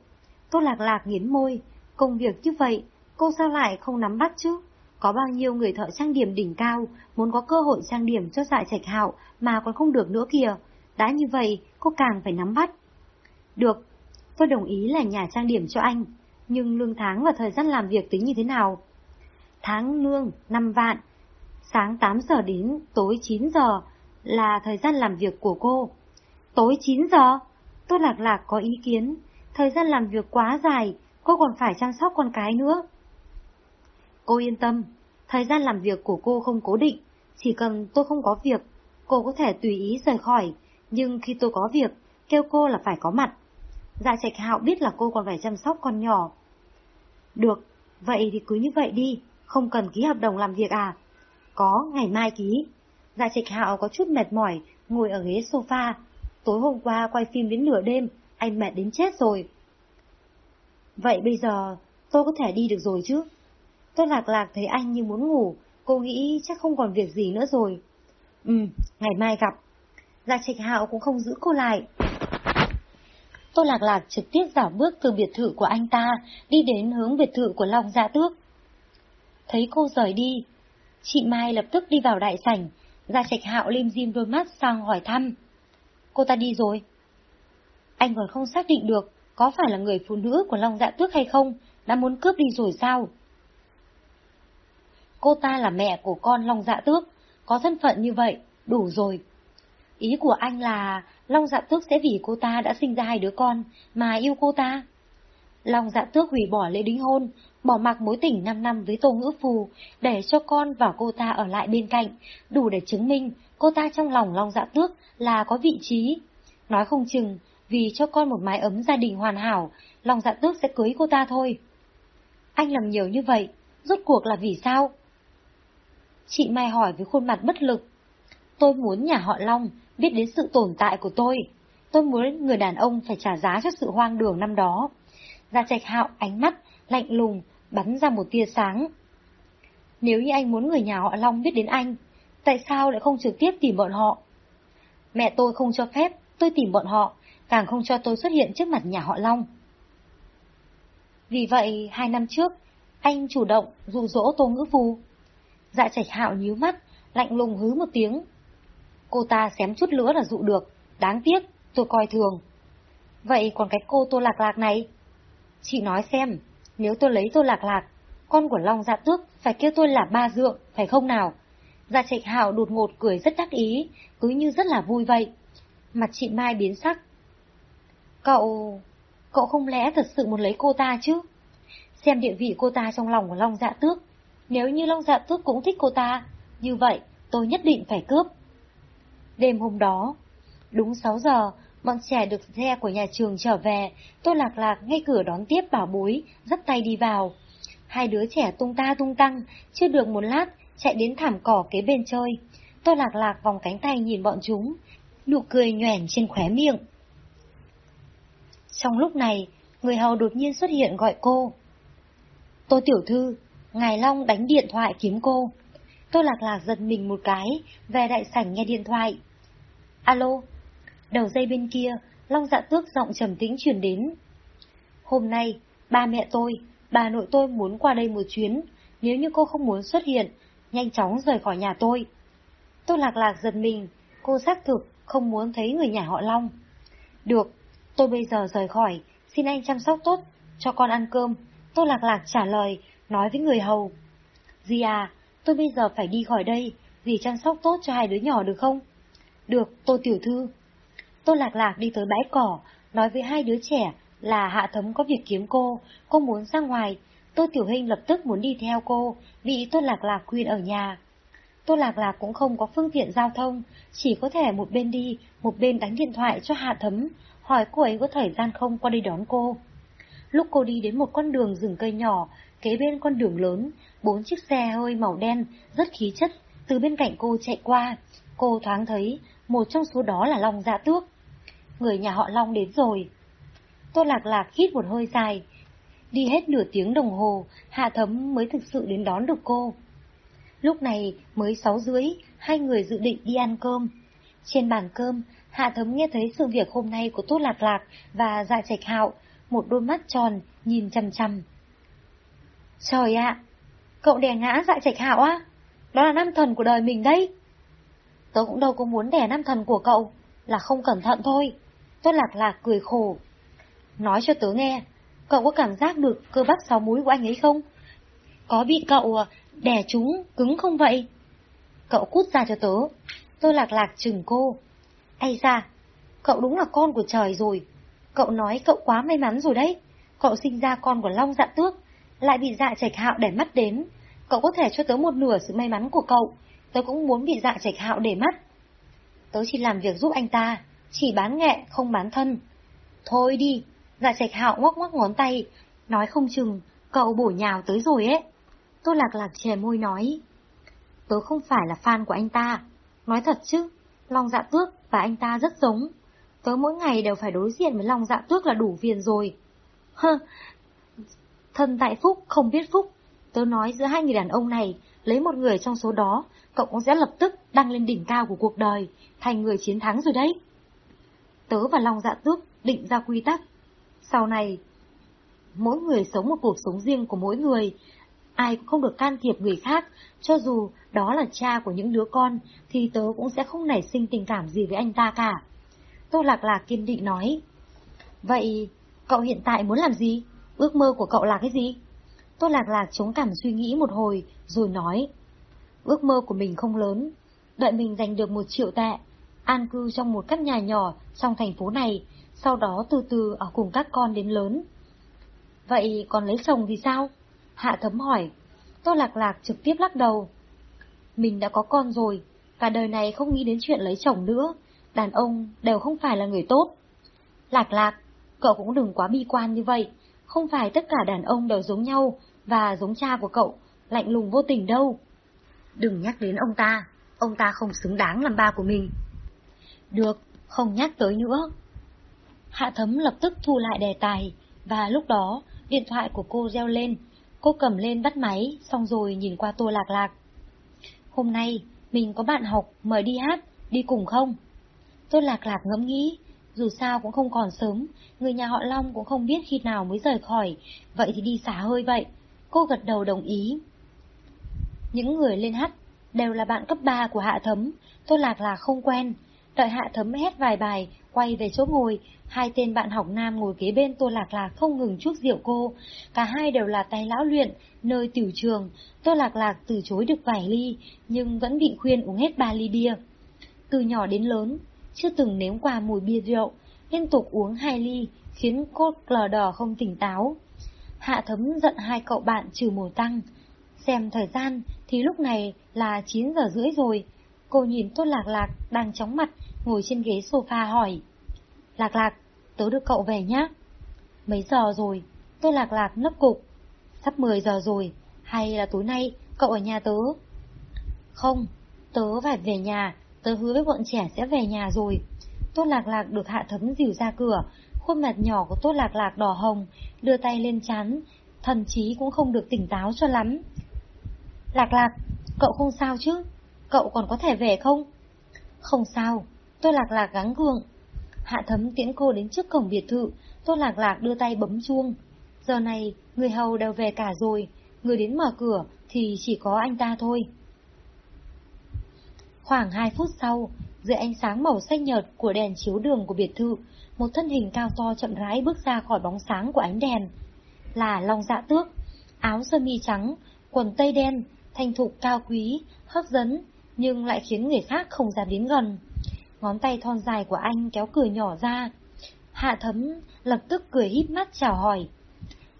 Tô Lạc Lạc nghiến môi, công việc như vậy, cô sao lại không nắm bắt chứ? Có bao nhiêu người thợ trang điểm đỉnh cao muốn có cơ hội trang điểm cho dại trạch hạo mà còn không được nữa kìa. Đã như vậy, cô càng phải nắm bắt. Được, tôi đồng ý là nhà trang điểm cho anh, nhưng lương tháng và thời gian làm việc tính như thế nào? Tháng lương 5 vạn, sáng 8 giờ đến tối 9 giờ là thời gian làm việc của cô. Tối 9 giờ? Tôi lạc lạc có ý kiến, thời gian làm việc quá dài, cô còn phải chăm sóc con cái nữa. Cô yên tâm, thời gian làm việc của cô không cố định, chỉ cần tôi không có việc, cô có thể tùy ý rời khỏi, nhưng khi tôi có việc, kêu cô là phải có mặt. Dạ trạch hạo biết là cô còn phải chăm sóc con nhỏ. Được, vậy thì cứ như vậy đi, không cần ký hợp đồng làm việc à? Có, ngày mai ký. Dạ trạch hạo có chút mệt mỏi, ngồi ở ghế sofa. Tối hôm qua quay phim đến nửa đêm, anh mệt đến chết rồi. Vậy bây giờ, tôi có thể đi được rồi chứ? Tôi lạc lạc thấy anh như muốn ngủ, cô nghĩ chắc không còn việc gì nữa rồi. Ừ, ngày mai gặp. gia trạch hạo cũng không giữ cô lại. Tô Lạc Lạc trực tiếp dảo bước từ biệt thự của anh ta, đi đến hướng biệt thự của Long Dạ Tước. Thấy cô rời đi, chị Mai lập tức đi vào đại sảnh, gia Trạch Hạo lim dim đôi mắt sang hỏi thăm. Cô ta đi rồi. Anh còn không xác định được có phải là người phụ nữ của Long Dạ Tước hay không, đã muốn cướp đi rồi sao? Cô ta là mẹ của con Long Dạ Tước, có thân phận như vậy, đủ rồi. Ý của anh là Long Dạ Tước sẽ vì cô ta đã sinh ra hai đứa con mà yêu cô ta. Long Dạ Tước hủy bỏ lễ đính hôn, bỏ mặc mối tình 5 năm với Tô Ngữ Phù, để cho con và cô ta ở lại bên cạnh, đủ để chứng minh cô ta trong lòng Long Dạ Tước là có vị trí. Nói không chừng, vì cho con một mái ấm gia đình hoàn hảo, Long Dạ Tước sẽ cưới cô ta thôi. Anh làm nhiều như vậy, rốt cuộc là vì sao? Chị Mai hỏi với khuôn mặt bất lực. Tôi muốn nhà họ Long biết đến sự tồn tại của tôi. Tôi muốn người đàn ông phải trả giá cho sự hoang đường năm đó. Gia Trạch Hạo ánh mắt, lạnh lùng, bắn ra một tia sáng. Nếu như anh muốn người nhà họ Long biết đến anh, tại sao lại không trực tiếp tìm bọn họ? Mẹ tôi không cho phép tôi tìm bọn họ, càng không cho tôi xuất hiện trước mặt nhà họ Long. Vì vậy, hai năm trước, anh chủ động dụ dỗ Tô Ngữ Phù. Dạ trạch hạo nhíu mắt, lạnh lùng hứ một tiếng. Cô ta xém chút lửa là dụ được, đáng tiếc, tôi coi thường. Vậy còn cái cô Tô Lạc Lạc này? Chị nói xem, nếu tôi lấy Tô Lạc Lạc, con của Long Dạ Tước phải kêu tôi là ba dượng, phải không nào? Dạ trạch hạo đột ngột cười rất đắc ý, cứ như rất là vui vậy. Mặt chị Mai biến sắc. Cậu... cậu không lẽ thật sự muốn lấy cô ta chứ? Xem địa vị cô ta trong lòng của Long Dạ Tước. Nếu như Long Dạ Tước cũng thích cô ta, như vậy tôi nhất định phải cướp. Đêm hôm đó, đúng 6 giờ, bọn trẻ được xe của nhà trường trở về, tôi lạc lạc ngay cửa đón tiếp bảo bối, dắt tay đi vào. Hai đứa trẻ tung ta tung tăng, chưa được một lát, chạy đến thảm cỏ kế bên chơi. Tôi lạc lạc vòng cánh tay nhìn bọn chúng, nụ cười nhoẻn trên khóe miệng. Trong lúc này, người hầu đột nhiên xuất hiện gọi cô. Tô Tiểu Thư, Ngài Long đánh điện thoại kiếm cô. Tôi lạc lạc giật mình một cái, về đại sảnh nghe điện thoại. Alo, đầu dây bên kia, Long dạ tước giọng trầm tĩnh truyền đến. Hôm nay, ba mẹ tôi, bà nội tôi muốn qua đây một chuyến, nếu như cô không muốn xuất hiện, nhanh chóng rời khỏi nhà tôi. Tôi lạc lạc giật mình, cô xác thực không muốn thấy người nhà họ Long. Được, tôi bây giờ rời khỏi, xin anh chăm sóc tốt, cho con ăn cơm. Tôi lạc lạc trả lời, nói với người hầu. Dì à, tôi bây giờ phải đi khỏi đây, dì chăm sóc tốt cho hai đứa nhỏ được không? Được, tô tiểu thư. Tô lạc lạc đi tới bãi cỏ, nói với hai đứa trẻ là hạ thấm có việc kiếm cô, cô muốn ra ngoài. Tô Tiểu Hình lập tức muốn đi theo cô, bị Tô Lạc Lạc khuyên ở nhà. Tô Lạc Lạc cũng không có phương tiện giao thông, chỉ có thể một bên đi, một bên đánh điện thoại cho Hạ Thấm, hỏi cô ấy có thời gian không qua đây đón cô. Lúc cô đi đến một con đường rừng cây nhỏ, kế bên con đường lớn, bốn chiếc xe hơi màu đen, rất khí chất, từ bên cạnh cô chạy qua. Cô thoáng thấy, một trong số đó là Long Dạ Tước. Người nhà họ Long đến rồi. Tô Lạc Lạc hít một hơi dài. Đi hết nửa tiếng đồng hồ, Hạ Thấm mới thực sự đến đón được cô. Lúc này mới sáu rưỡi, hai người dự định đi ăn cơm. Trên bàn cơm, Hạ Thấm nghe thấy sự việc hôm nay của Tô Lạc Lạc và Dạ Trạch Hạo, một đôi mắt tròn, nhìn chằm chằm. Trời ạ, cậu đè ngã Dạ Trạch Hạo á? Đó là nam thần của đời mình đấy. Tớ cũng đâu có muốn đè nam thần của cậu, là không cẩn thận thôi. Tốt Lạc Lạc cười khổ. nói cho tớ nghe, cậu có cảm giác được cơ bắp sáu múi của anh ấy không? Có bị cậu ờ, đè chúng cứng không vậy? Cậu cút ra cho tớ. Tôi lạc lạc chừng cô. Ây ra, cậu đúng là con của trời rồi. Cậu nói cậu quá may mắn rồi đấy. Cậu sinh ra con của Long dạ tước, lại bị dạ trạch hạo để mắt đến. Cậu có thể cho tớ một nửa sự may mắn của cậu. Tớ cũng muốn bị dạ trạch hạo để mắt. Tớ chỉ làm việc giúp anh ta, chỉ bán nghệ, không bán thân. Thôi đi, dạ trạch hạo ngoắc ngoắc ngón tay, nói không chừng, cậu bổ nhào tới rồi ấy. Tôi lạc lạc chè môi nói. Tớ không phải là fan của anh ta. Nói thật chứ, Long Dạ Tước và anh ta rất giống. Tớ mỗi ngày đều phải đối diện với Long Dạ Tước là đủ phiền rồi. Hơ, thân tại phúc, không biết phúc. Tớ nói giữa hai người đàn ông này, lấy một người trong số đó, cậu cũng sẽ lập tức đăng lên đỉnh cao của cuộc đời, thành người chiến thắng rồi đấy. Tớ và Long Dạ Tước định ra quy tắc. Sau này, mỗi người sống một cuộc sống riêng của mỗi người, ai cũng không được can thiệp người khác, cho dù đó là cha của những đứa con, thì tớ cũng sẽ không nảy sinh tình cảm gì với anh ta cả. Tô Lạc Lạc kiên định nói. Vậy, cậu hiện tại muốn làm gì? Ước mơ của cậu là cái gì? Tô Lạc Lạc chống cảm suy nghĩ một hồi, rồi nói. Ước mơ của mình không lớn, đợi mình giành được một triệu tệ, an cư trong một căn nhà nhỏ trong thành phố này, sau đó từ từ ở cùng các con đến lớn. Vậy còn lấy chồng thì sao? Hạ thấm hỏi. Tô Lạc Lạc trực tiếp lắc đầu. Mình đã có con rồi, cả đời này không nghĩ đến chuyện lấy chồng nữa, đàn ông đều không phải là người tốt. Lạc Lạc, cậu cũng đừng quá bi quan như vậy, không phải tất cả đàn ông đều giống nhau và giống cha của cậu, lạnh lùng vô tình đâu. Đừng nhắc đến ông ta, ông ta không xứng đáng làm ba của mình. Được, không nhắc tới nữa. Hạ thấm lập tức thu lại đề tài, và lúc đó, điện thoại của cô reo lên. Cô cầm lên bắt máy, xong rồi nhìn qua tô lạc lạc. Hôm nay, mình có bạn học mời đi hát, đi cùng không? Tô lạc lạc ngẫm nghĩ, dù sao cũng không còn sớm, người nhà họ Long cũng không biết khi nào mới rời khỏi, vậy thì đi xả hơi vậy. Cô gật đầu đồng ý. Những người lên hát đều là bạn cấp 3 của Hạ Thấm, tôi Lạc là không quen. Đợi Hạ Thấm hét vài bài, quay về chỗ ngồi, hai tên bạn học nam ngồi kế bên tôi Lạc Lạc không ngừng chuốc rượu cô. Cả hai đều là tay lão luyện, nơi tiểu trường. tôi Lạc Lạc từ chối được vài ly, nhưng vẫn bị khuyên uống hết ba ly bia. Từ nhỏ đến lớn, chưa từng nếm qua mùi bia rượu, liên tục uống hai ly, khiến cốt lờ đỏ không tỉnh táo. Hạ thấm giận hai cậu bạn trừ mùa tăng. Xem thời gian thì lúc này là 9 giờ rưỡi rồi. Cô nhìn Tốt Lạc Lạc đang chóng mặt, ngồi trên ghế sofa hỏi. Lạc Lạc, tớ đưa cậu về nhá. Mấy giờ rồi? Tốt Lạc Lạc nấp cục. Sắp 10 giờ rồi, hay là tối nay cậu ở nhà tớ? Không, tớ phải về nhà, tớ hứa với bọn trẻ sẽ về nhà rồi. Tốt Lạc Lạc được Hạ Thấm dìu ra cửa, khuôn mặt nhỏ của Tốt Lạc Lạc đỏ hồng, đưa tay lên chán, thần chí cũng không được tỉnh táo cho lắm. Lạc Lạc, cậu không sao chứ? Cậu còn có thể về không? Không sao, tôi Lạc Lạc gắng gượng. Hạ Thấm tiễn cô đến trước cổng biệt thự, tôi Lạc Lạc đưa tay bấm chuông. Giờ này, người hầu đều về cả rồi, người đến mở cửa thì chỉ có anh ta thôi. Khoảng 2 phút sau, dưới ánh sáng màu xanh nhợt của đèn chiếu đường của biệt thự, một thân hình cao to chậm rãi bước ra khỏi bóng sáng của ánh đèn. Là Long Dạ Tước, áo sơ mi trắng, quần tây đen, thanh thục cao quý, hấp dẫn, nhưng lại khiến người khác không dám đến gần. Ngón tay thon dài của anh kéo cười nhỏ ra. Hạ thấm lập tức cười híp mắt chào hỏi.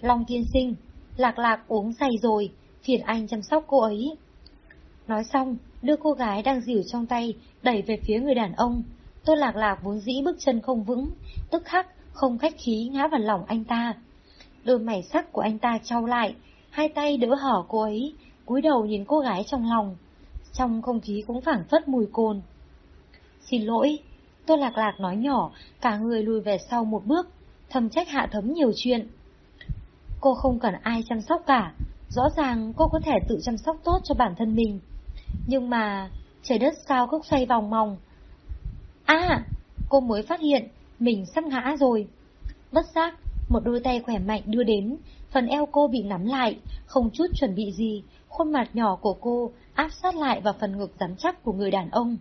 Long tiên sinh, lạc lạc uống say rồi, phiền anh chăm sóc cô ấy. Nói xong, đưa cô gái đang dìu trong tay, đẩy về phía người đàn ông. Tôi lạc lạc vốn dĩ bước chân không vững, tức khắc, không khách khí ngã vào lòng anh ta. Đôi mày sắc của anh ta trao lại, hai tay đỡ hở cô ấy, cúi đầu nhìn cô gái trong lòng. Trong không khí cũng phảng phất mùi cồn. Xin lỗi, tôi lạc lạc nói nhỏ, cả người lùi về sau một bước, thầm trách hạ thấm nhiều chuyện. Cô không cần ai chăm sóc cả, rõ ràng cô có thể tự chăm sóc tốt cho bản thân mình. Nhưng mà, trời đất sao cứ xoay vòng vòng. À, cô mới phát hiện mình sắp ngã rồi. Bất giác, một đôi tay khỏe mạnh đưa đến, phần eo cô bị nắm lại, không chút chuẩn bị gì, khuôn mặt nhỏ của cô áp sát lại vào phần ngực rắn chắc của người đàn ông.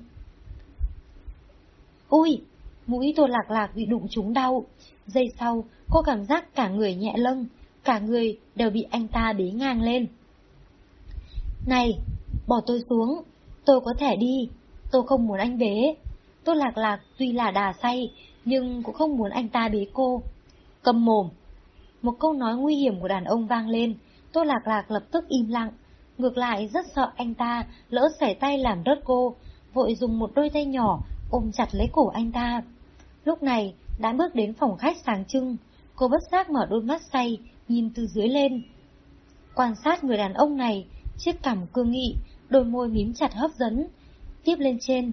Ui, mũi Tô Lạc Lạc bị đụng trúng đau. Giây sau, cô cảm giác cả người nhẹ lâng, cả người đều bị anh ta bế ngang lên. Này, bỏ tôi xuống, tôi có thể đi, tôi không muốn anh bế. tôi Lạc Lạc tuy là đà say, nhưng cũng không muốn anh ta bế cô. Cầm mồm. Một câu nói nguy hiểm của đàn ông vang lên, tôi Lạc Lạc lập tức im lặng, ngược lại rất sợ anh ta lỡ sẻ tay làm rớt cô, vội dùng một đôi tay nhỏ ôm chặt lấy cổ anh ta. Lúc này, đã bước đến phòng khách sáng trưng, cô bất giác mở đôi mắt say, nhìn từ dưới lên. Quan sát người đàn ông này, chiếc cằm cương nghị, đôi môi mím chặt hấp dẫn, tiếp lên trên.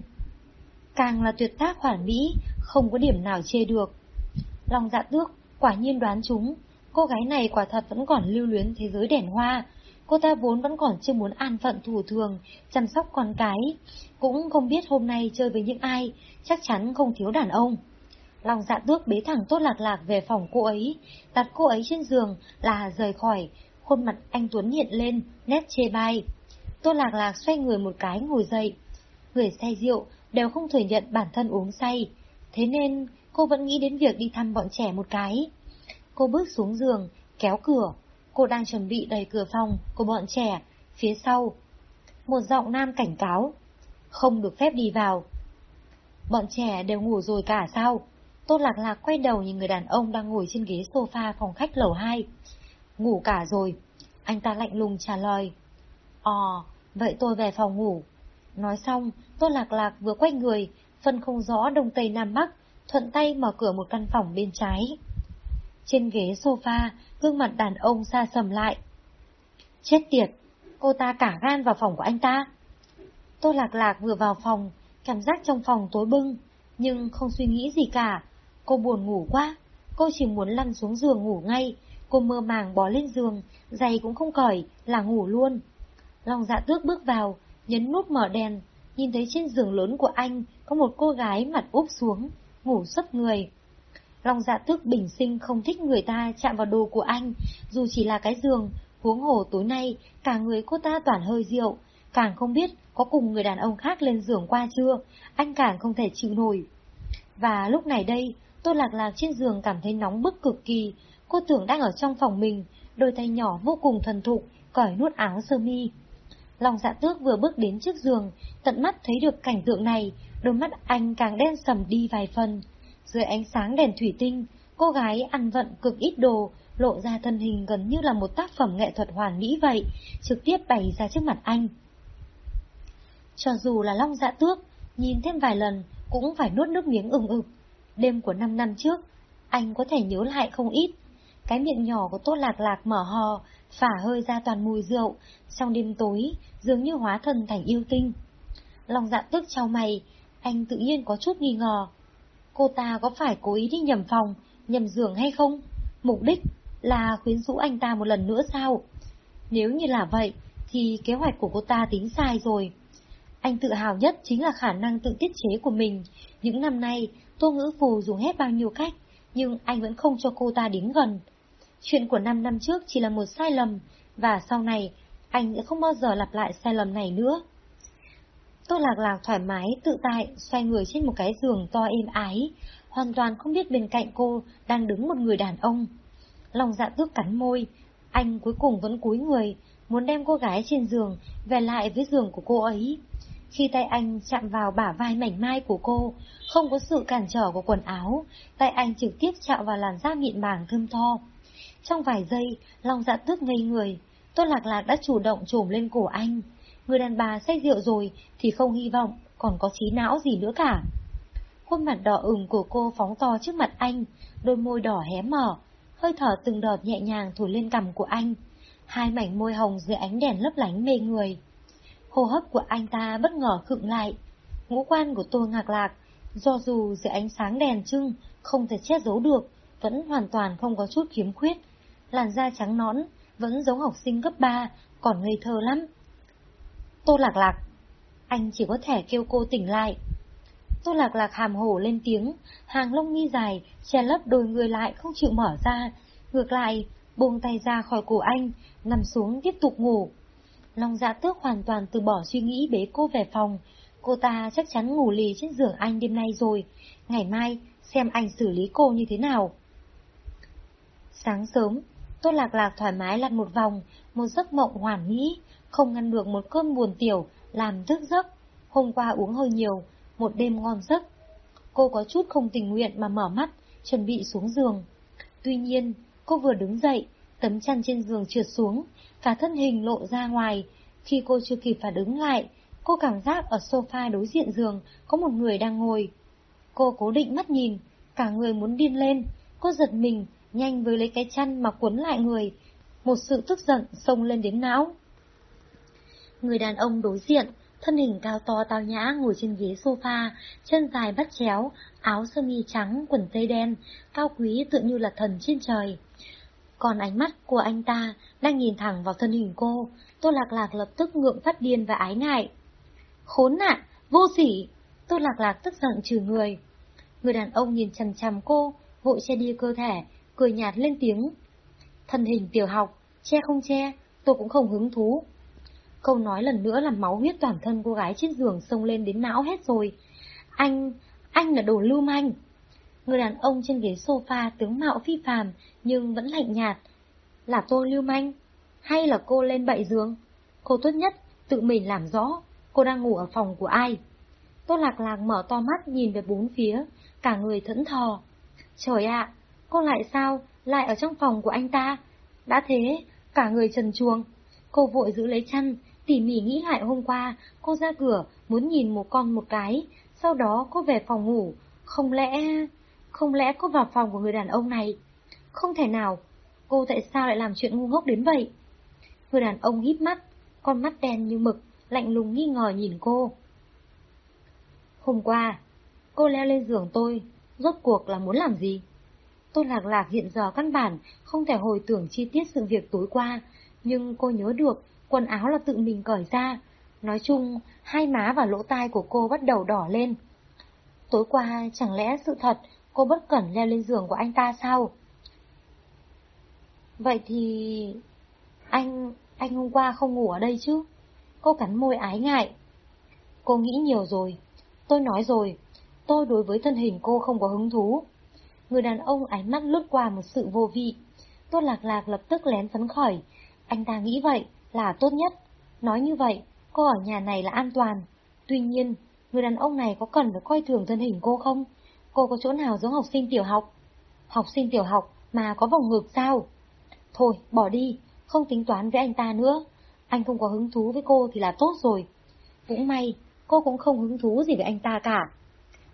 Càng là tuyệt tác hoàn mỹ, không có điểm nào chê được. Lòng dạ tước, quả nhiên đoán chúng, cô gái này quả thật vẫn còn lưu luyến thế giới đèn hoa, cô ta vốn vẫn còn chưa muốn an phận thủ thường, chăm sóc con cái, cũng không biết hôm nay chơi với những ai, chắc chắn không thiếu đàn ông. Lòng dạ tước bế thẳng tốt lạc lạc về phòng cô ấy, đặt cô ấy trên giường là rời khỏi, khuôn mặt anh Tuấn hiện lên, nét chê bai. Tô lạc lạc xoay người một cái ngồi dậy. Người say rượu đều không thừa nhận bản thân uống say, thế nên cô vẫn nghĩ đến việc đi thăm bọn trẻ một cái. Cô bước xuống giường, kéo cửa, cô đang chuẩn bị đẩy cửa phòng của bọn trẻ, phía sau. Một giọng nam cảnh cáo, không được phép đi vào. Bọn trẻ đều ngủ rồi cả sao? Tô Lạc Lạc quay đầu nhìn người đàn ông đang ngồi trên ghế sofa phòng khách lầu 2. Ngủ cả rồi. Anh ta lạnh lùng trả lời. Ồ, vậy tôi về phòng ngủ. Nói xong, tôi Lạc Lạc vừa quay người, phân không rõ đông tây nam bắc, thuận tay mở cửa một căn phòng bên trái. Trên ghế sofa, gương mặt đàn ông xa sầm lại. Chết tiệt, cô ta cả gan vào phòng của anh ta. Tôi Lạc Lạc vừa vào phòng, cảm giác trong phòng tối bưng, nhưng không suy nghĩ gì cả. Cô buồn ngủ quá, cô chỉ muốn lăn xuống giường ngủ ngay. Cô mơ màng bò lên giường, giày cũng không cởi, là ngủ luôn. Lòng dạ tước bước vào, nhấn nút mở đèn, nhìn thấy trên giường lớn của anh có một cô gái mặt úp xuống, ngủ sấp người. Lòng dạ tước bình sinh không thích người ta chạm vào đồ của anh, dù chỉ là cái giường, huống hồ tối nay cả người cô ta toàn hơi rượu, càng không biết có cùng người đàn ông khác lên giường qua chưa, anh càng không thể chịu nổi. Và lúc này đây, Tô Lạc Lạc trên giường cảm thấy nóng bức cực kỳ, cô tưởng đang ở trong phòng mình, đôi tay nhỏ vô cùng thần thục, cởi nút áo sơ mi. Lòng dạ tước vừa bước đến trước giường, tận mắt thấy được cảnh tượng này, đôi mắt anh càng đen sầm đi vài phần. Dưới ánh sáng đèn thủy tinh, cô gái ăn vận cực ít đồ, lộ ra thân hình gần như là một tác phẩm nghệ thuật hoàn mỹ vậy, trực tiếp bày ra trước mặt anh. Cho dù là long dạ tước, nhìn thêm vài lần cũng phải nuốt nước miếng ừng ực. Đêm của năm năm trước, anh có thể nhớ lại không ít. Cái miệng nhỏ của Tốt Lạc Lạc mở hò, phả hơi ra toàn mùi rượu, trong đêm tối, dường như hóa thần thành yêu tinh. lòng dạ tức trao mày, anh tự nhiên có chút nghi ngờ. Cô ta có phải cố ý đi nhầm phòng, nhầm giường hay không? Mục đích là khuyến rũ anh ta một lần nữa sao? Nếu như là vậy, thì kế hoạch của cô ta tính sai rồi. Anh tự hào nhất chính là khả năng tự tiết chế của mình. Những năm nay, Tô Ngữ Phù dùng hết bao nhiêu cách, nhưng anh vẫn không cho cô ta đến gần. Chuyện của năm năm trước chỉ là một sai lầm, và sau này, anh sẽ không bao giờ lặp lại sai lầm này nữa. Tô Lạc Lạc thoải mái, tự tại, xoay người trên một cái giường to êm ái, hoàn toàn không biết bên cạnh cô đang đứng một người đàn ông. Lòng dạ tước cắn môi, anh cuối cùng vẫn cúi người, muốn đem cô gái trên giường về lại với giường của cô ấy. Khi tay anh chạm vào bả vai mảnh mai của cô, không có sự cản trở của quần áo, tay anh trực tiếp chạm vào làn da mịn màng thơm tho. Trong vài giây, lòng dạ tước ngây người, tôi Lạc Lạc đã chủ động trồm lên cổ anh. Người đàn bà say rượu rồi thì không hy vọng còn có trí não gì nữa cả. Khuôn mặt đỏ ửng của cô phóng to trước mặt anh, đôi môi đỏ hé mở, hơi thở từng đợt nhẹ nhàng thổi lên cằm của anh. Hai mảnh môi hồng dưới ánh đèn lấp lánh mê người. Hô hấp của anh ta bất ngờ khựng lại. Ngũ quan của tôi ngạc lạc, do dù dưới ánh sáng đèn trưng không thể che giấu được, vẫn hoàn toàn không có chút khiếm khuyết. Làn da trắng nõn, vẫn giống học sinh cấp 3, còn ngây thơ lắm. Tô lạc lạc, anh chỉ có thể kêu cô tỉnh lại. Tô lạc lạc hàm hổ lên tiếng, hàng lông mi dài, che lấp đôi người lại không chịu mở ra. Ngược lại, buông tay ra khỏi cổ anh, nằm xuống tiếp tục ngủ. Long dạ tước hoàn toàn từ bỏ suy nghĩ bế cô về phòng. Cô ta chắc chắn ngủ lì trên giường anh đêm nay rồi, ngày mai xem anh xử lý cô như thế nào. Sáng sớm, tôi Lạc Lạc thoải mái lặn một vòng, một giấc mộng hoàn mỹ, không ngăn được một cơn buồn tiểu, làm thức giấc. Hôm qua uống hơi nhiều, một đêm ngon giấc. Cô có chút không tình nguyện mà mở mắt, chuẩn bị xuống giường. Tuy nhiên, cô vừa đứng dậy, tấm chăn trên giường trượt xuống, cả thân hình lộ ra ngoài. Khi cô chưa kịp phản ứng lại, cô cảm giác ở sofa đối diện giường có một người đang ngồi. Cô cố định mắt nhìn, cả người muốn điên lên, cô giật mình, nhanh với lấy cái chăn mà cuốn lại người. Một sự tức giận xông lên đến não. Người đàn ông đối diện, thân hình cao to tao nhã ngồi trên ghế sofa, chân dài bắt chéo, áo sơ mi trắng, quần tây đen, cao quý tự như là thần trên trời. Còn ánh mắt của anh ta đang nhìn thẳng vào thân hình cô, Tô Lạc Lạc lập tức ngượng phát điên và ái ngại. Khốn nạn, vô sỉ! Tô Lạc Lạc tức giận trừ người. Người đàn ông nhìn chằm chằm cô, vội che đi cơ thể, cười nhạt lên tiếng. Thân hình tiểu học, che không che, tôi cũng không hứng thú. Câu nói lần nữa làm máu huyết toàn thân cô gái trên giường sông lên đến não hết rồi. Anh, anh là đồ lưu manh. Người đàn ông trên ghế sofa tướng mạo phi phàm nhưng vẫn lạnh nhạt. Là tôi lưu manh? Hay là cô lên bậy giường? Cô tốt nhất tự mình làm rõ cô đang ngủ ở phòng của ai. Tô lạc lạc mở to mắt nhìn về bốn phía, cả người thẫn thò. Trời ạ, cô lại sao, lại ở trong phòng của anh ta? Đã thế, cả người trần chuồng. Cô vội giữ lấy chăn, tỉ mỉ nghĩ lại hôm qua, cô ra cửa muốn nhìn một con một cái, sau đó cô về phòng ngủ. Không lẽ... không lẽ cô vào phòng của người đàn ông này? Không thể nào, cô tại sao lại làm chuyện ngu ngốc đến vậy? Người đàn ông híp mắt, con mắt đen như mực, lạnh lùng nghi ngờ nhìn cô. Hôm qua, cô leo lên giường tôi, rốt cuộc là muốn làm gì? Tôi lạc lạc hiện giờ căn bản không thể hồi tưởng chi tiết sự việc tối qua, nhưng cô nhớ được quần áo là tự mình cởi ra. Nói chung, hai má và lỗ tai của cô bắt đầu đỏ lên. Tối qua, chẳng lẽ sự thật cô bất cẩn leo lên giường của anh ta sao? Vậy thì... Anh... anh hôm qua không ngủ ở đây chứ? Cô cắn môi ái ngại. Cô nghĩ nhiều rồi. Tôi nói rồi, tôi đối với thân hình cô không có hứng thú. Người đàn ông ánh mắt lướt qua một sự vô vị. Tốt lạc lạc lập tức lén phấn khởi. Anh ta nghĩ vậy là tốt nhất. Nói như vậy, cô ở nhà này là an toàn. Tuy nhiên, người đàn ông này có cần phải coi thường thân hình cô không? Cô có chỗ nào giống học sinh tiểu học? Học sinh tiểu học mà có vòng ngực sao? Thôi, bỏ đi, không tính toán với anh ta nữa. Anh không có hứng thú với cô thì là tốt rồi. Cũng may, cô cũng không hứng thú gì với anh ta cả.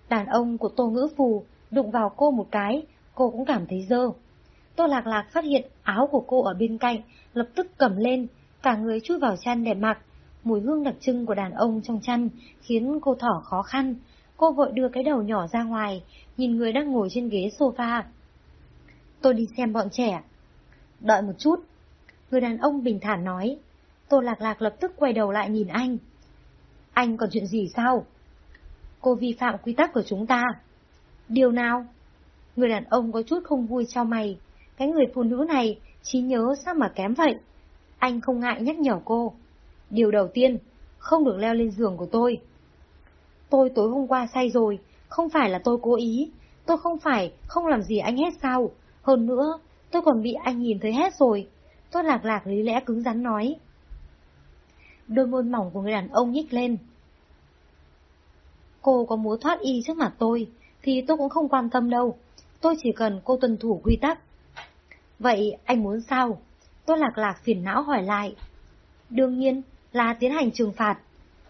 Đàn ông của Tô Ngữ Phù đụng vào cô một cái, cô cũng cảm thấy dơ. Tô Lạc Lạc phát hiện áo của cô ở bên cạnh, lập tức cầm lên, cả người chui vào chăn để mặc. Mùi hương đặc trưng của đàn ông trong chăn khiến cô thở khó khăn. Cô vội đưa cái đầu nhỏ ra ngoài, nhìn người đang ngồi trên ghế sofa. Tôi đi xem bọn trẻ. Đợi một chút. Người đàn ông bình thản nói. Tô Lạc Lạc lập tức quay đầu lại nhìn anh. Anh còn chuyện gì sao? Cô vi phạm quy tắc của chúng ta. Điều nào? Người đàn ông có chút không vui cho mày. Cái người phụ nữ này, trí nhớ sao mà kém vậy? Anh không ngại nhắc nhở cô. Điều đầu tiên, không được leo lên giường của tôi. Tôi tối hôm qua say rồi, không phải là tôi cố ý. Tôi không phải không làm gì anh hết sao. Hơn nữa, tôi còn bị anh nhìn thấy hết rồi. Tôi lạc lạc lý lẽ cứng rắn nói. Đôi môi mỏng của người đàn ông nhích lên. Cô có muốn thoát y trước mặt tôi, thì tôi cũng không quan tâm đâu. Tôi chỉ cần cô tuân thủ quy tắc. Vậy anh muốn sao? Tôi lạc lạc phiền não hỏi lại. Đương nhiên là tiến hành trừng phạt.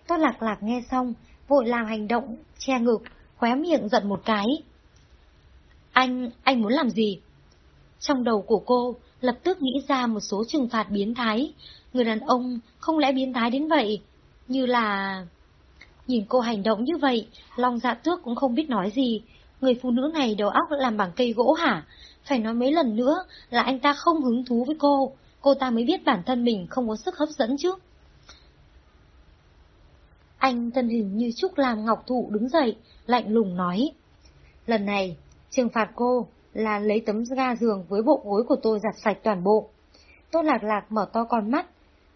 Tôi lạc lạc nghe xong, vội làm hành động, che ngực, khóe miệng giận một cái. Anh, anh muốn làm gì? Trong đầu của cô lập tức nghĩ ra một số trừng phạt biến thái. Người đàn ông không lẽ biến thái đến vậy? Như là... Nhìn cô hành động như vậy, Long dạ tước cũng không biết nói gì. Người phụ nữ này đầu óc làm bằng cây gỗ hả? Phải nói mấy lần nữa là anh ta không hứng thú với cô, cô ta mới biết bản thân mình không có sức hấp dẫn chứ. Anh thân hình như Trúc làm ngọc thụ đứng dậy, lạnh lùng nói. Lần này, trừng phạt cô là lấy tấm ga giường với bộ gối của tôi giặt sạch toàn bộ. Tôi lạc lạc mở to con mắt,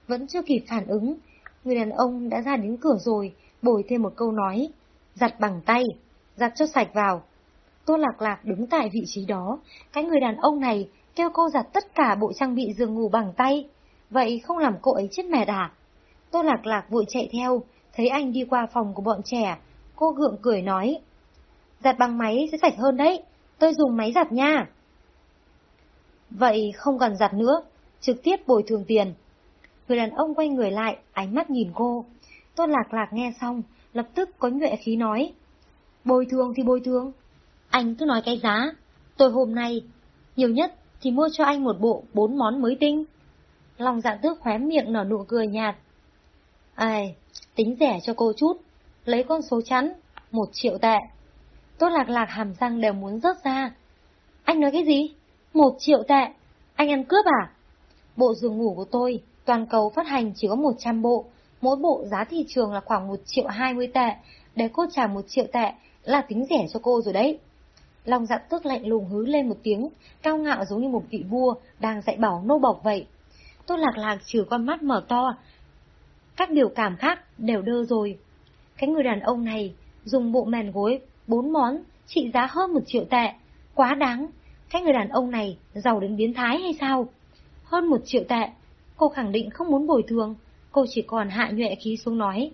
vẫn chưa kịp phản ứng. Người đàn ông đã ra đến cửa rồi, bồi thêm một câu nói, giặt bằng tay, giặt cho sạch vào. Tô Lạc Lạc đứng tại vị trí đó, cái người đàn ông này kêu cô giặt tất cả bộ trang bị giường ngủ bằng tay, vậy không làm cô ấy chết mệt à? Tô Lạc Lạc vội chạy theo, thấy anh đi qua phòng của bọn trẻ, cô gượng cười nói. Giặt bằng máy sẽ sạch hơn đấy, tôi dùng máy giặt nha. Vậy không cần giặt nữa, trực tiếp bồi thường tiền. Người đàn ông quay người lại, ánh mắt nhìn cô. Tô Lạc Lạc nghe xong, lập tức có nhuệ khí nói. Bồi thường thì bồi thường. Anh cứ nói cái giá. Tôi hôm nay, nhiều nhất thì mua cho anh một bộ bốn món mới tinh. Lòng dạng tước khóe miệng nở nụ cười nhạt. Ai, tính rẻ cho cô chút, lấy con số chắn, một triệu tệ. Tốt lạc lạc hàm răng đều muốn rớt ra. Anh nói cái gì? Một triệu tệ? Anh ăn cướp à? Bộ giường ngủ của tôi, toàn cầu phát hành chỉ có 100 bộ, mỗi bộ giá thị trường là khoảng 1 triệu 20 tệ, để cô trả 1 triệu tệ là tính rẻ cho cô rồi đấy. Lòng dạ tước lạnh lùng hứ lên một tiếng, cao ngạo giống như một vị vua đang dạy bảo nô bọc vậy. tôi lạc lạc trừ con mắt mở to, các biểu cảm khác đều đơ rồi. Cái người đàn ông này dùng bộ mền gối bốn món trị giá hơn một triệu tệ, quá đáng. Cái người đàn ông này giàu đến biến thái hay sao? Hơn một triệu tệ, cô khẳng định không muốn bồi thường, cô chỉ còn hạ nhuệ khí xuống nói.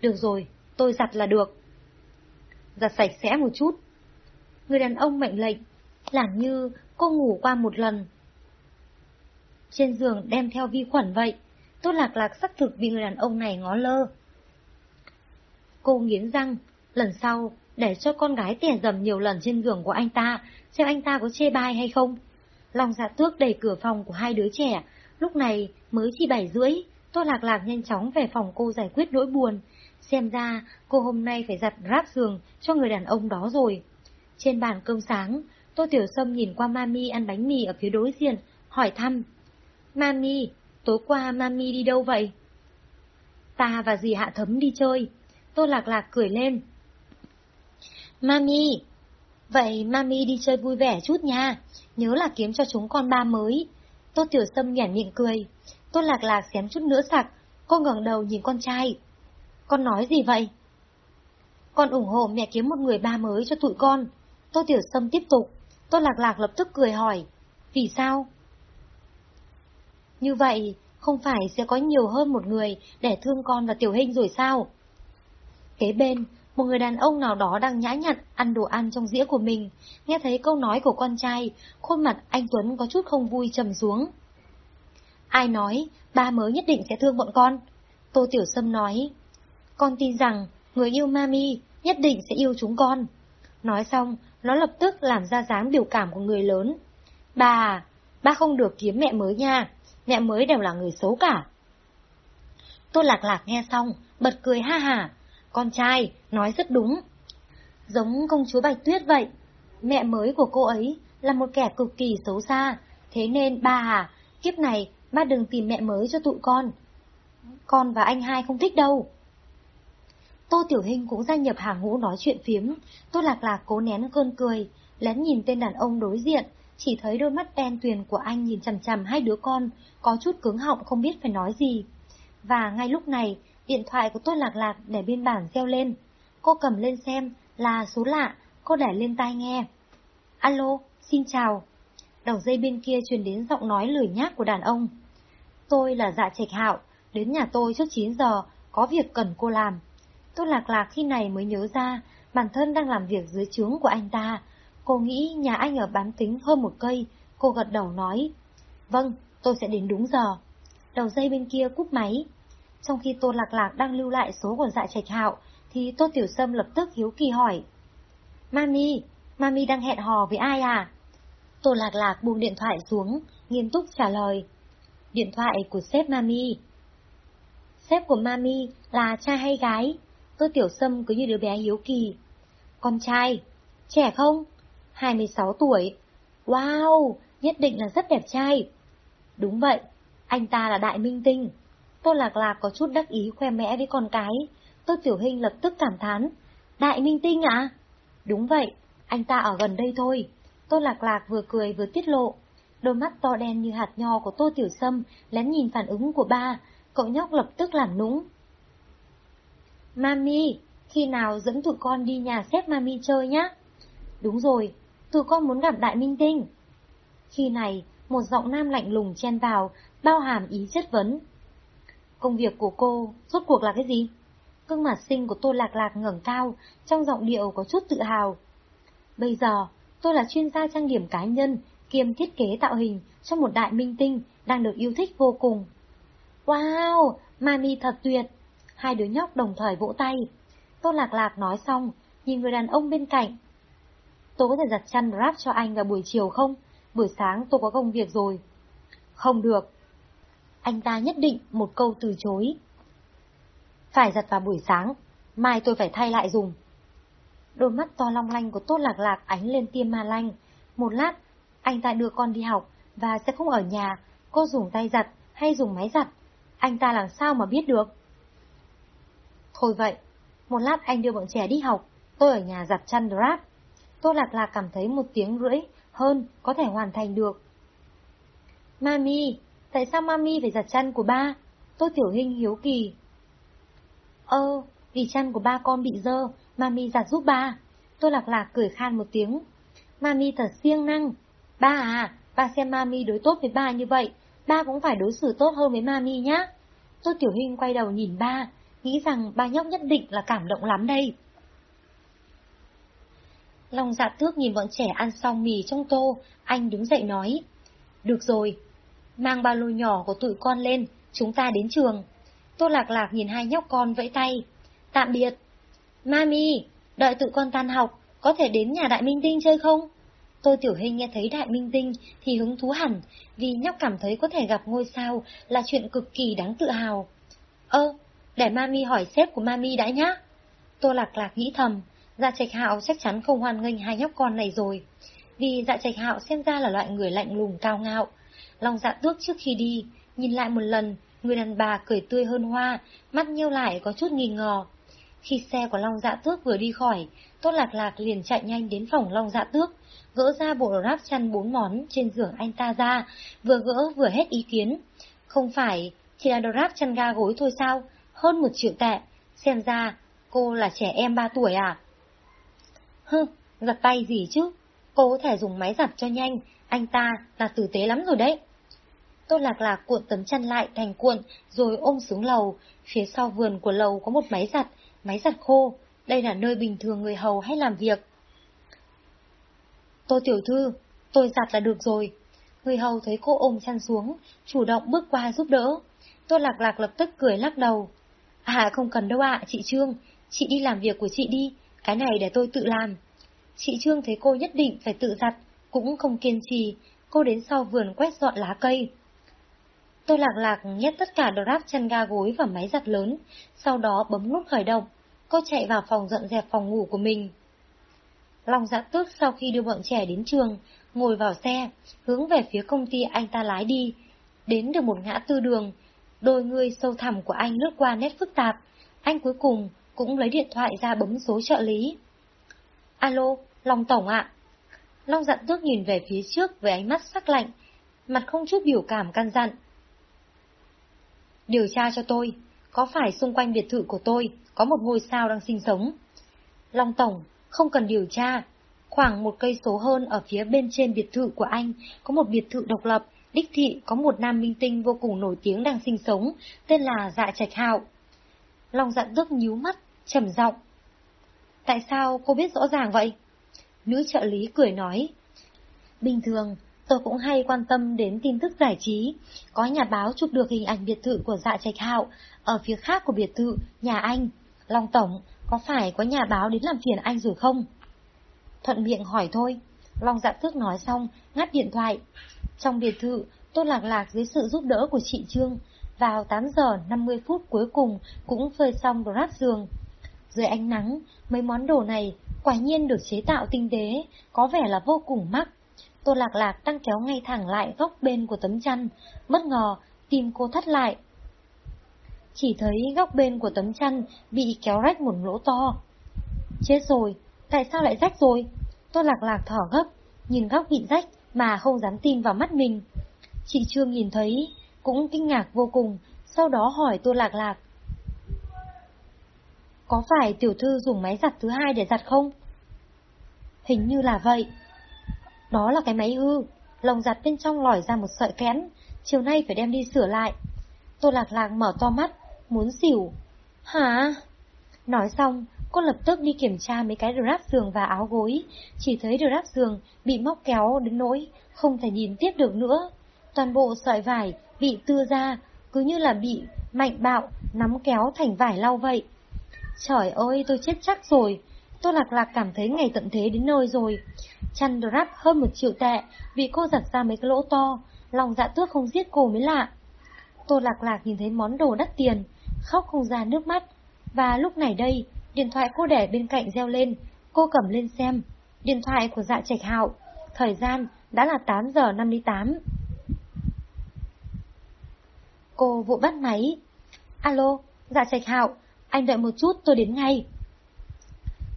Được rồi, tôi giặt là được. Giặt sạch sẽ một chút. Người đàn ông mệnh lệnh, làm như cô ngủ qua một lần. Trên giường đem theo vi khuẩn vậy. tôi lạc lạc xác thực vì người đàn ông này ngó lơ. Cô nghiến răng, lần sau, để cho con gái tẻ dầm nhiều lần trên giường của anh ta, xem anh ta có chê bai hay không. Lòng dạ tước đẩy cửa phòng của hai đứa trẻ, lúc này mới chỉ bảy rưỡi, Tô Lạc Lạc nhanh chóng về phòng cô giải quyết nỗi buồn. Xem ra, cô hôm nay phải giặt ráp giường cho người đàn ông đó rồi. Trên bàn cơm sáng, Tô Tiểu Sâm nhìn qua Mami ăn bánh mì ở phía đối diện, hỏi thăm. Mami, Tối qua mami đi đâu vậy? Ta và dì Hạ Thấm đi chơi. Tô Lạc Lạc cười lên. Mami, vậy mami đi chơi vui vẻ chút nha, nhớ là kiếm cho chúng con ba mới. Tô Tiểu Sâm nhảy miệng cười. Tôn Lạc Lạc xém chút nữa sặc, cô ngẩng đầu nhìn con trai. Con nói gì vậy? Con ủng hộ mẹ kiếm một người ba mới cho tụi con. Tô Tiểu Sâm tiếp tục. Tôn Lạc Lạc lập tức cười hỏi. Vì sao? Như vậy, không phải sẽ có nhiều hơn một người để thương con và tiểu hình rồi sao? Kế bên, một người đàn ông nào đó đang nhã nhặn ăn đồ ăn trong dĩa của mình, nghe thấy câu nói của con trai, khuôn mặt anh Tuấn có chút không vui trầm xuống. Ai nói, ba mới nhất định sẽ thương bọn con? Tô Tiểu Sâm nói, con tin rằng người yêu Mami nhất định sẽ yêu chúng con. Nói xong, nó lập tức làm ra dáng biểu cảm của người lớn. Bà, ba không được kiếm mẹ mới nha mẹ mới đều là người xấu cả. Tô Lạc Lạc nghe xong, bật cười ha hả, con trai, nói rất đúng. Giống công chúa Bạch Tuyết vậy, mẹ mới của cô ấy là một kẻ cực kỳ xấu xa, thế nên ba à, kiếp này Bác đừng tìm mẹ mới cho tụi con. Con và anh hai không thích đâu. Tô Tiểu Hình cũng gia nhập hàng ngũ nói chuyện phiếm, Tô Lạc Lạc cố nén cơn cười, lén nhìn tên đàn ông đối diện, chỉ thấy đôi mắt đen tuyền của anh nhìn chằm chằm hai đứa con, có chút cứng họng không biết phải nói gì. Và ngay lúc này, điện thoại của Tô Lạc Lạc để biên bản reo lên. Cô cầm lên xem, là số lạ, cô để lên tai nghe. Alo, xin chào. Đầu dây bên kia truyền đến giọng nói lười nhác của đàn ông. Tôi là dạ trạch hạo, đến nhà tôi trước 9 giờ, có việc cần cô làm. Tôi Lạc Lạc khi này mới nhớ ra, bản thân đang làm việc dưới trướng của anh ta, Cô nghĩ nhà anh ở bán tính hơn một cây, cô gật đầu nói. Vâng, tôi sẽ đến đúng giờ. Đầu dây bên kia cúp máy. Trong khi Tô Lạc Lạc đang lưu lại số của dạ trạch hạo, thì Tô Tiểu Sâm lập tức hiếu kỳ hỏi. Mami, Mami đang hẹn hò với ai à? Tô Lạc Lạc buông điện thoại xuống, nghiêm túc trả lời. Điện thoại của sếp Mami. Sếp của Mami là cha hay gái? Tô Tiểu Sâm cứ như đứa bé hiếu kỳ. Con trai, trẻ không? 26 tuổi. Wow, nhất định là rất đẹp trai. Đúng vậy, anh ta là đại minh tinh. Tô Lạc Lạc có chút đắc ý khoe mẽ với con cái. Tô Tiểu Hình lập tức cảm thán. Đại minh tinh à? Đúng vậy, anh ta ở gần đây thôi. Tô Lạc Lạc vừa cười vừa tiết lộ. Đôi mắt to đen như hạt nho của Tô Tiểu Sâm lén nhìn phản ứng của ba, cậu nhóc lập tức làm nũng. Mami, khi nào dẫn tụi con đi nhà xếp Mami chơi nhá? Đúng rồi, tụi con muốn gặp Đại Minh Tinh. Khi này, một giọng nam lạnh lùng chen vào, bao hàm ý chất vấn. Công việc của cô, rốt cuộc là cái gì? Cương mặt xinh của tô lạc lạc ngẩng cao, trong giọng điệu có chút tự hào. Bây giờ, tôi là chuyên gia trang điểm cá nhân, kiêm thiết kế tạo hình cho một đại minh tinh đang được yêu thích vô cùng. Wow, Mami thật tuyệt! Hai đứa nhóc đồng thời vỗ tay. tôi Lạc Lạc nói xong, nhìn người đàn ông bên cạnh. Tôi có thể giặt chăn wrap cho anh vào buổi chiều không? Buổi sáng tôi có công việc rồi. Không được. Anh ta nhất định một câu từ chối. Phải giặt vào buổi sáng, mai tôi phải thay lại dùng. Đôi mắt to long lanh của Tốt Lạc Lạc ánh lên tiêm ma lanh. Một lát, anh ta đưa con đi học và sẽ không ở nhà, cô dùng tay giặt hay dùng máy giặt. Anh ta làm sao mà biết được? Thôi vậy, một lát anh đưa bọn trẻ đi học, tôi ở nhà giặt chăn drap. Tô Lạc Lạc cảm thấy một tiếng rưỡi hơn có thể hoàn thành được. Mami, tại sao Mami phải giặt chăn của ba? Tô Tiểu Hinh hiếu kỳ. Ơ, vì chăn của ba con bị dơ, Mami giặt giúp ba. Tô Lạc Lạc cười khan một tiếng. Mami thật siêng năng. Ba à, ba xem Mami đối tốt với ba như vậy, ba cũng phải đối xử tốt hơn với Mami nhá. Tô Tiểu Hinh quay đầu nhìn ba, nghĩ rằng ba nhóc nhất định là cảm động lắm đây. Long dạ tước nhìn bọn trẻ ăn xong mì trong tô, anh đứng dậy nói. Được rồi, mang ba lô nhỏ của tụi con lên, chúng ta đến trường. Tô lạc lạc nhìn hai nhóc con vẫy tay. Tạm biệt. Mami, đợi tụi con tan học, có thể đến nhà Đại Minh Tinh chơi không? Tô Tiểu Hình nghe thấy Đại Minh Tinh thì hứng thú hẳn, vì nhóc cảm thấy có thể gặp ngôi sao là chuyện cực kỳ đáng tự hào. Ơ, để Mami hỏi sếp của Mami đã nhá. Tô Lạc Lạc nghĩ thầm, Dạ Trạch Hạo chắc chắn không hoan nghênh hai nhóc con này rồi, vì Dạ Trạch Hạo xem ra là loại người lạnh lùng cao ngạo. Lòng dạ tước trước khi đi, nhìn lại một lần, người đàn bà cười tươi hơn hoa, mắt nheo lại có chút nghi ngờ. Khi xe của Long Dạ Tước vừa đi khỏi, Tốt Lạc Lạc liền chạy nhanh đến phòng Long Dạ Tước, gỡ ra bộ ráp chăn bốn món trên giường anh ta ra, vừa gỡ vừa hết ý kiến. Không phải chỉ là đồ ráp chăn ga gối thôi sao? Hơn một triệu tệ. Xem ra, cô là trẻ em ba tuổi à? Hừ, giặt tay gì chứ? Cô có thể dùng máy giặt cho nhanh, anh ta là tử tế lắm rồi đấy. Tô Lạc Lạc cuộn tấm chăn lại thành cuộn, rồi ôm xuống lầu. Phía sau vườn của lầu có một máy giặt, máy giặt khô. Đây là nơi bình thường người hầu hay làm việc. Tô Tiểu Thư, tôi giặt là được rồi. Người hầu thấy cô ôm chăn xuống, chủ động bước qua giúp đỡ. Tô Lạc Lạc lập tức cười lắc đầu. À không cần đâu ạ, chị Trương, chị đi làm việc của chị đi, cái này để tôi tự làm. Chị Trương thấy cô nhất định phải tự giặt, cũng không kiên trì, cô đến sau vườn quét dọn lá cây. Tôi lạc lạc nhét tất cả đồ ráp chân ga gối và máy giặt lớn, sau đó bấm nút khởi động. Cô chạy vào phòng dọn dẹp phòng ngủ của mình. Long dạ tước sau khi đưa bọn trẻ đến trường, ngồi vào xe, hướng về phía công ty anh ta lái đi. Đến được một ngã tư đường, đôi người sâu thẳm của anh lướt qua nét phức tạp. Anh cuối cùng cũng lấy điện thoại ra bấm số trợ lý. Alo, Long Tổng ạ. Long dặn tước nhìn về phía trước với ánh mắt sắc lạnh, mặt không chút biểu cảm căn dặn. Điều tra cho tôi, có phải xung quanh biệt thự của tôi có một ngôi sao đang sinh sống? Long Tổng, không cần điều tra. Khoảng một cây số hơn ở phía bên trên biệt thự của anh có một biệt thự độc lập, đích thị có một nam minh tinh vô cùng nổi tiếng đang sinh sống, tên là Dạ Trạch Hạo. Long dạ dặn tước nhíu mắt, trầm giọng. Tại sao cô biết rõ ràng vậy? Nữ trợ lý cười nói. Bình thường, tôi cũng hay quan tâm đến tin tức giải trí. Có nhà báo chụp được hình ảnh biệt thự của dạ trạch hạo ở phía khác của biệt thự, nhà anh. Long Tổng, có phải có nhà báo đến làm phiền anh rồi không? Thuận miệng hỏi thôi. Long dạ tước nói xong, ngắt điện thoại. Trong biệt thự, tôi lạc lạc dưới sự giúp đỡ của chị Trương. Vào 8 giờ 50 phút cuối cùng cũng phơi xong đồ ráp giường. Dưới ánh nắng, mấy món đồ này quả nhiên được chế tạo tinh tế, có vẻ là vô cùng mắc. Tô Lạc Lạc đang kéo ngay thẳng lại góc bên của tấm chăn, bất ngờ, tim cô thắt lại. Chỉ thấy góc bên của tấm chăn bị kéo rách một lỗ to. Chết rồi, tại sao lại rách rồi? Tô Lạc Lạc thở gấp, nhìn góc bị rách mà không dám tin vào mắt mình. Chị Trương nhìn thấy, cũng kinh ngạc vô cùng, sau đó hỏi Tô Lạc Lạc. có phải tiểu thư dùng máy giặt thứ hai để giặt không? Hình như là vậy. Đó là cái máy hư, lồng giặt bên trong lòi ra một sợi kén, chiều nay phải đem đi sửa lại. Tô Lạc Lạc mở to mắt, muốn xỉu. Hả? Nói xong, cô lập tức đi kiểm tra mấy cái drap giường và áo gối, chỉ thấy drap giường bị móc kéo đến nỗi không thể nhìn tiếp được nữa. Toàn bộ sợi vải bị tưa ra, cứ như là bị mạnh bạo nắm kéo thành vải lau vậy. Trời ơi, tôi chết chắc rồi. Tôi lạc lạc cảm thấy ngày tận thế đến nơi rồi. Chăn drap hơn một triệu tệ vì cô giặt ra mấy cái lỗ to, lòng dạ tước không giết cô mới lạ. Tô lạc lạc nhìn thấy món đồ đắt tiền, khóc không ra nước mắt. Và lúc này đây, điện thoại cô để bên cạnh reo lên, cô cầm lên xem. Điện thoại của dạ trạch hạo, thời gian đã là 8 giờ 58. Cô vụ bắt máy. Alo, dạ trạch hạo, anh đợi một chút tôi đến ngay.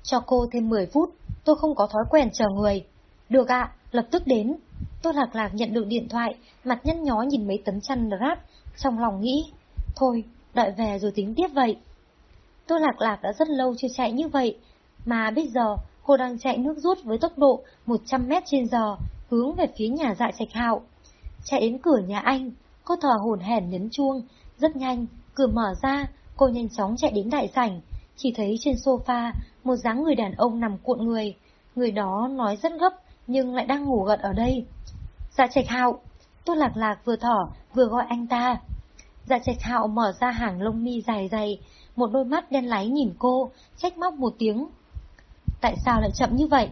Cho cô thêm 10 phút, tôi không có thói quen chờ người. Được ạ, lập tức đến. Tôi lạc lạc nhận được điện thoại, mặt nhăn nhó nhìn mấy tấm chăn ráp, trong lòng nghĩ, thôi, đợi về rồi tính tiếp vậy. Tôi lạc lạc đã rất lâu chưa chạy như vậy, mà bây giờ cô đang chạy nước rút với tốc độ 100 mét trên giờ, hướng về phía nhà dạ trạch hạo. Chạy đến cửa nhà anh, cô thở hổn hển nhấn chuông, rất nhanh, cửa mở ra, cô nhanh chóng chạy đến đại sảnh, chỉ thấy trên sofa một dáng người đàn ông nằm cuộn người, người đó nói rất gấp nhưng lại đang ngủ gật ở đây. Dạ trạch hạo, tôi lạc lạc vừa thở vừa gọi anh ta. Dạ trạch hạo mở ra hàng lông mi dài dày, một đôi mắt đen láy nhìn cô, trách móc một tiếng. Tại sao lại chậm như vậy?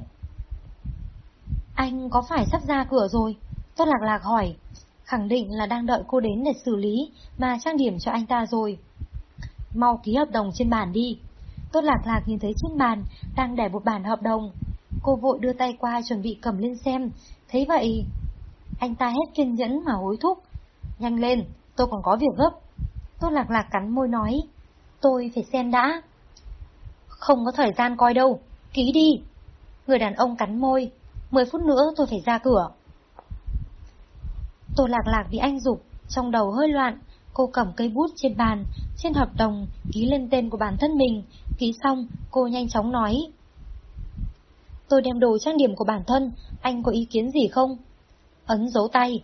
Anh có phải sắp ra cửa rồi? Tôi lạc lạc hỏi, khẳng định là đang đợi cô đến để xử lý mà trang điểm cho anh ta rồi. Mau ký hợp đồng trên bàn đi. Tốt lạc lạc nhìn thấy trên bàn đang để một bản hợp đồng. Cô vội đưa tay qua chuẩn bị cầm lên xem, thấy vậy... Anh ta hết kiên nhẫn mà hối thúc. Nhanh lên, tôi còn có việc gấp. Tốt lạc lạc cắn môi nói, tôi phải xem đã. Không có thời gian coi đâu, ký đi. Người đàn ông cắn môi, mười phút nữa tôi phải ra cửa. Tô lạc lạc bị anh dục, trong đầu hơi loạn, cô cầm cây bút trên bàn, trên hợp đồng, ký lên tên của bản thân mình, ký xong, cô nhanh chóng nói. Tôi đem đồ trang điểm của bản thân, anh có ý kiến gì không? Ấn dấu tay.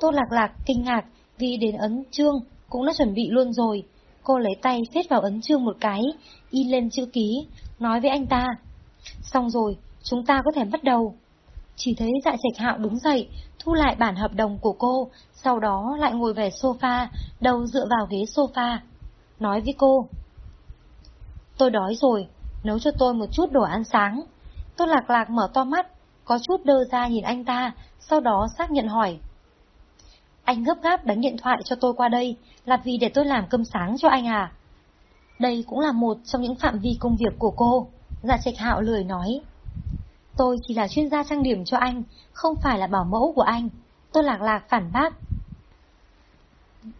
Tô lạc lạc, kinh ngạc, vì đến ấn chương, cũng đã chuẩn bị luôn rồi. Cô lấy tay phết vào ấn chương một cái, in lên chữ ký, nói với anh ta. Xong rồi, chúng ta có thể bắt đầu. Chỉ thấy dạ trạch hạo đứng dậy, thu lại bản hợp đồng của cô, sau đó lại ngồi về sofa, đầu dựa vào ghế sofa. Nói với cô. Tôi đói rồi, nấu cho tôi một chút đồ ăn sáng. Tôi lạc lạc mở to mắt, có chút đơ ra nhìn anh ta, sau đó xác nhận hỏi. Anh gấp gáp đánh điện thoại cho tôi qua đây, là vì để tôi làm cơm sáng cho anh à? Đây cũng là một trong những phạm vi công việc của cô, dạ trạch hạo lười nói. Tôi chỉ là chuyên gia trang điểm cho anh, không phải là bảo mẫu của anh. Tôi lạc lạc phản bác.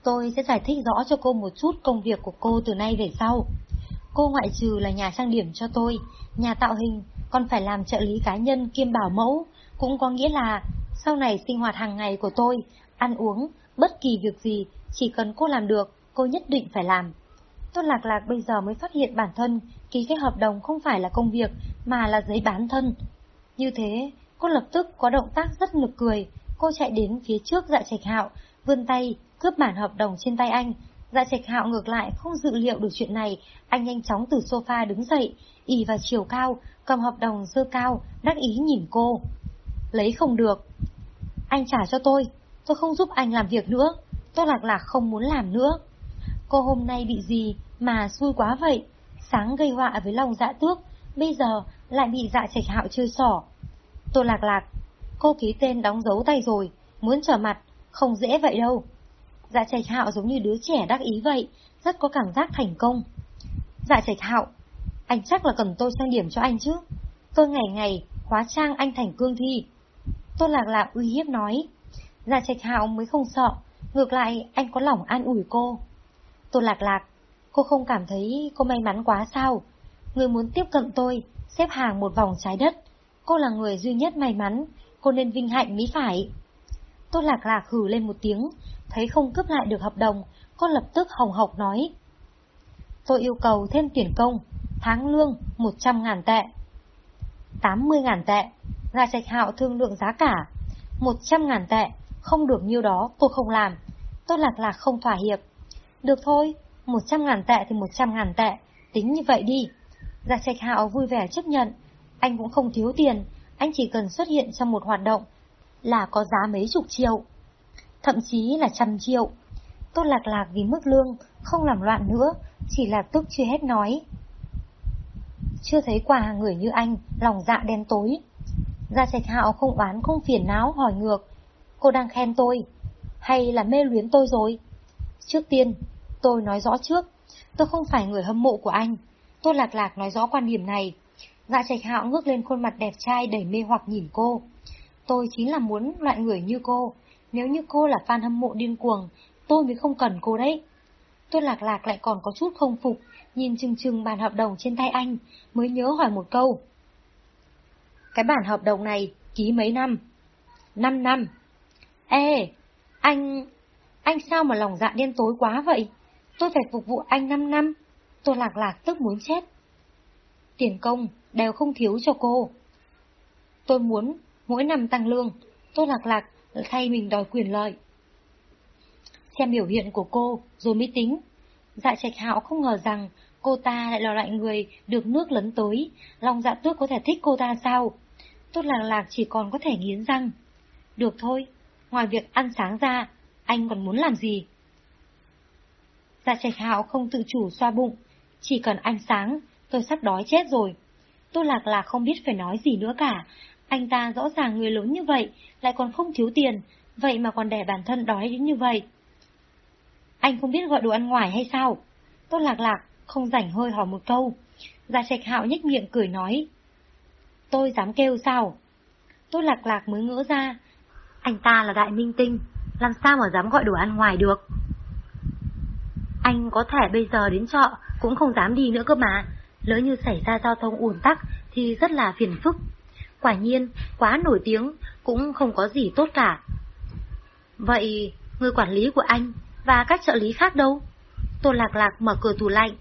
Tôi sẽ giải thích rõ cho cô một chút công việc của cô từ nay về sau. Cô ngoại trừ là nhà trang điểm cho tôi, nhà tạo hình, còn phải làm trợ lý cá nhân kiêm bảo mẫu, cũng có nghĩa là sau này sinh hoạt hàng ngày của tôi, ăn uống, bất kỳ việc gì, chỉ cần cô làm được, cô nhất định phải làm. Tôi lạc lạc bây giờ mới phát hiện bản thân ký cái hợp đồng không phải là công việc mà là giấy bán thân, như thế, cô lập tức có động tác rất nực cười, cô chạy đến phía trước dạ trạch hạo, vươn tay, cướp bản hợp đồng trên tay anh. Dạ trạch hạo ngược lại không dự liệu được chuyện này, anh nhanh chóng từ sofa đứng dậy, ỉ vào chiều cao, cầm hợp đồng dơ cao, đắc ý nhìn cô. Lấy không được. Anh trả cho tôi, tôi không giúp anh làm việc nữa, tôi lạc lạc không muốn làm nữa. Cô hôm nay bị gì mà xui quá vậy? Sáng gây họa với lòng dạ tước, bây giờ lại bị dạ trạch hạo chơi xỏ. tôi lạc lạc, cô ký tên đóng dấu tay rồi, muốn trở mặt, không dễ vậy đâu. Dạ trạch hạo giống như đứa trẻ đắc ý vậy, rất có cảm giác thành công. Dạ trạch hạo, anh chắc là cần tôi trang điểm cho anh chứ. Tôi ngày ngày hóa trang anh thành cương thi. tôi lạc lạc uy hiếp nói. Dạ trạch hạo mới không sợ, ngược lại anh có lòng an ủi cô. tôi lạc lạc, cô không cảm thấy cô may mắn quá sao? Người muốn tiếp cận tôi, xếp hàng một vòng trái đất. Cô là người duy nhất may mắn, cô nên vinh hạnh mới phải. tôi lạc lạc hử lên một tiếng, thấy không cướp lại được hợp đồng, con lập tức hồng hộc nói. Tôi yêu cầu thêm tiền công, tháng lương 100.000 tệ. 80.000 tệ, Gia Trạch Hạo thương lượng giá cả. 100.000 tệ, không được nhiêu đó tôi không làm. Tôi lạc lạc không thỏa hiệp. Được thôi, 100.000 tệ thì 100.000 tệ, tính như vậy đi. Gia Trạch Hạo vui vẻ chấp nhận. Anh cũng không thiếu tiền, anh chỉ cần xuất hiện trong một hoạt động là có giá mấy chục triệu. Thậm chí là trăm triệu. Tốt lạc lạc vì mức lương, không làm loạn nữa, chỉ là tức chưa hết nói. Chưa thấy quà người như anh, lòng dạ đen tối. Gia Trạch Hạo không oán không phiền não hỏi ngược. Cô đang khen tôi, hay là mê luyến tôi rồi? Trước tiên, tôi nói rõ trước, tôi không phải người hâm mộ của anh. Tôi lạc lạc nói rõ quan điểm này. Dạ trạch hạo ngước lên khuôn mặt đẹp trai đầy mê hoặc nhìn cô. Tôi chính là muốn loại người như cô. Nếu như cô là fan hâm mộ điên cuồng, tôi mới không cần cô đấy. Tôi lạc lạc lại còn có chút không phục, nhìn chừng chừng bản hợp đồng trên tay anh, mới nhớ hỏi một câu. Cái bản hợp đồng này ký mấy năm? Năm năm. Ê, anh... Anh sao mà lòng dạ đen tối quá vậy? Tôi phải phục vụ anh năm năm. Tôi lạc lạc tức muốn chết. Tiền công đều không thiếu cho cô. Tôi muốn mỗi năm tăng lương, tôi lạc lạc thay mình đòi quyền lợi. Xem biểu hiện của cô rồi mới tính. Dạ trạch hạo không ngờ rằng cô ta lại là loại người được nước lấn tối, lòng dạ tước có thể thích cô ta sao? Tốt lạc lạc chỉ còn có thể nghiến răng. Được thôi, ngoài việc ăn sáng ra, anh còn muốn làm gì? Dạ trạch hạo không tự chủ xoa bụng, chỉ cần ăn sáng, tôi sắp đói chết rồi. Tôi lạc lạc không biết phải nói gì nữa cả, anh ta rõ ràng người lớn như vậy, lại còn không thiếu tiền, vậy mà còn để bản thân đói đến như vậy. Anh không biết gọi đồ ăn ngoài hay sao? Tôi lạc lạc, không rảnh hơi hỏi một câu. gia trạch hạo nhếch miệng cười nói. Tôi dám kêu sao? Tôi lạc lạc mới ngỡ ra. Anh ta là đại minh tinh, làm sao mà dám gọi đồ ăn ngoài được? Anh có thể bây giờ đến chợ cũng không dám đi nữa cơ mà. Lỡ như xảy ra giao thông ủn tắc thì rất là phiền phức. Quả nhiên, quá nổi tiếng cũng không có gì tốt cả. Vậy, người quản lý của anh và các trợ lý khác đâu? Tô Lạc Lạc mở cửa tủ lạnh,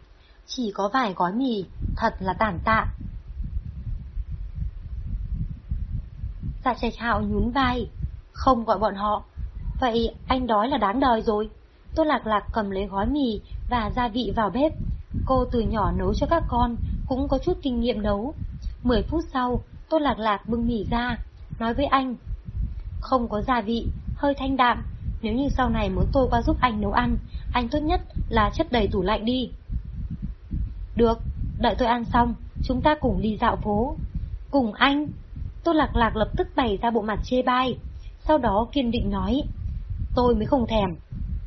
chỉ có vài gói mì, thật là tàn tạ. Dạ trạch hạo nhún vai, không gọi bọn họ. Vậy anh đói là đáng đời rồi. Tô Lạc Lạc cầm lấy gói mì và gia vị vào bếp. Cô từ nhỏ nấu cho các con, cũng có chút kinh nghiệm nấu. Mười phút sau, Tô Lạc Lạc bưng mì ra, nói với anh. Không có gia vị, hơi thanh đạm. Nếu như sau này muốn tôi qua giúp anh nấu ăn, anh tốt nhất là chất đầy tủ lạnh đi. Được, đợi tôi ăn xong, chúng ta cùng đi dạo phố. Cùng anh? Tô Lạc Lạc lập tức bày ra bộ mặt chê bai. Sau đó kiên định nói. Tôi mới không thèm.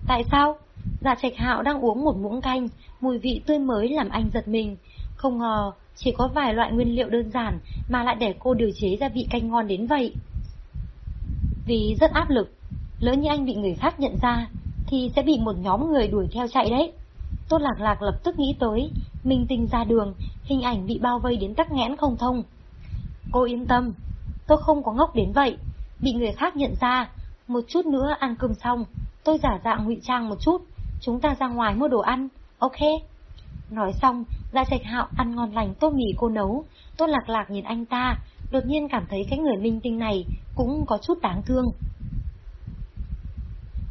Tại sao? Dạ trạch hạo đang uống một muỗng canh, mùi vị tươi mới làm anh giật mình. Không ngờ, chỉ có vài loại nguyên liệu đơn giản mà lại để cô điều chế ra vị canh ngon đến vậy. Vì rất áp lực, lỡ như anh bị người khác nhận ra, thì sẽ bị một nhóm người đuổi theo chạy đấy. Tốt lạc lạc lập tức nghĩ tới, mình tinh ra đường, hình ảnh bị bao vây đến tắc nghẽn không thông. Cô yên tâm, tôi không có ngốc đến vậy, bị người khác nhận ra, một chút nữa ăn cơm xong, tôi giả dạng ngụy trang một chút, chúng ta ra ngoài mua đồ ăn, ok? Nói xong, Gia Trạch Hạo ăn ngon lành tô mì cô nấu, Tốt Lạc Lạc nhìn anh ta, đột nhiên cảm thấy cái người minh tinh này cũng có chút đáng thương.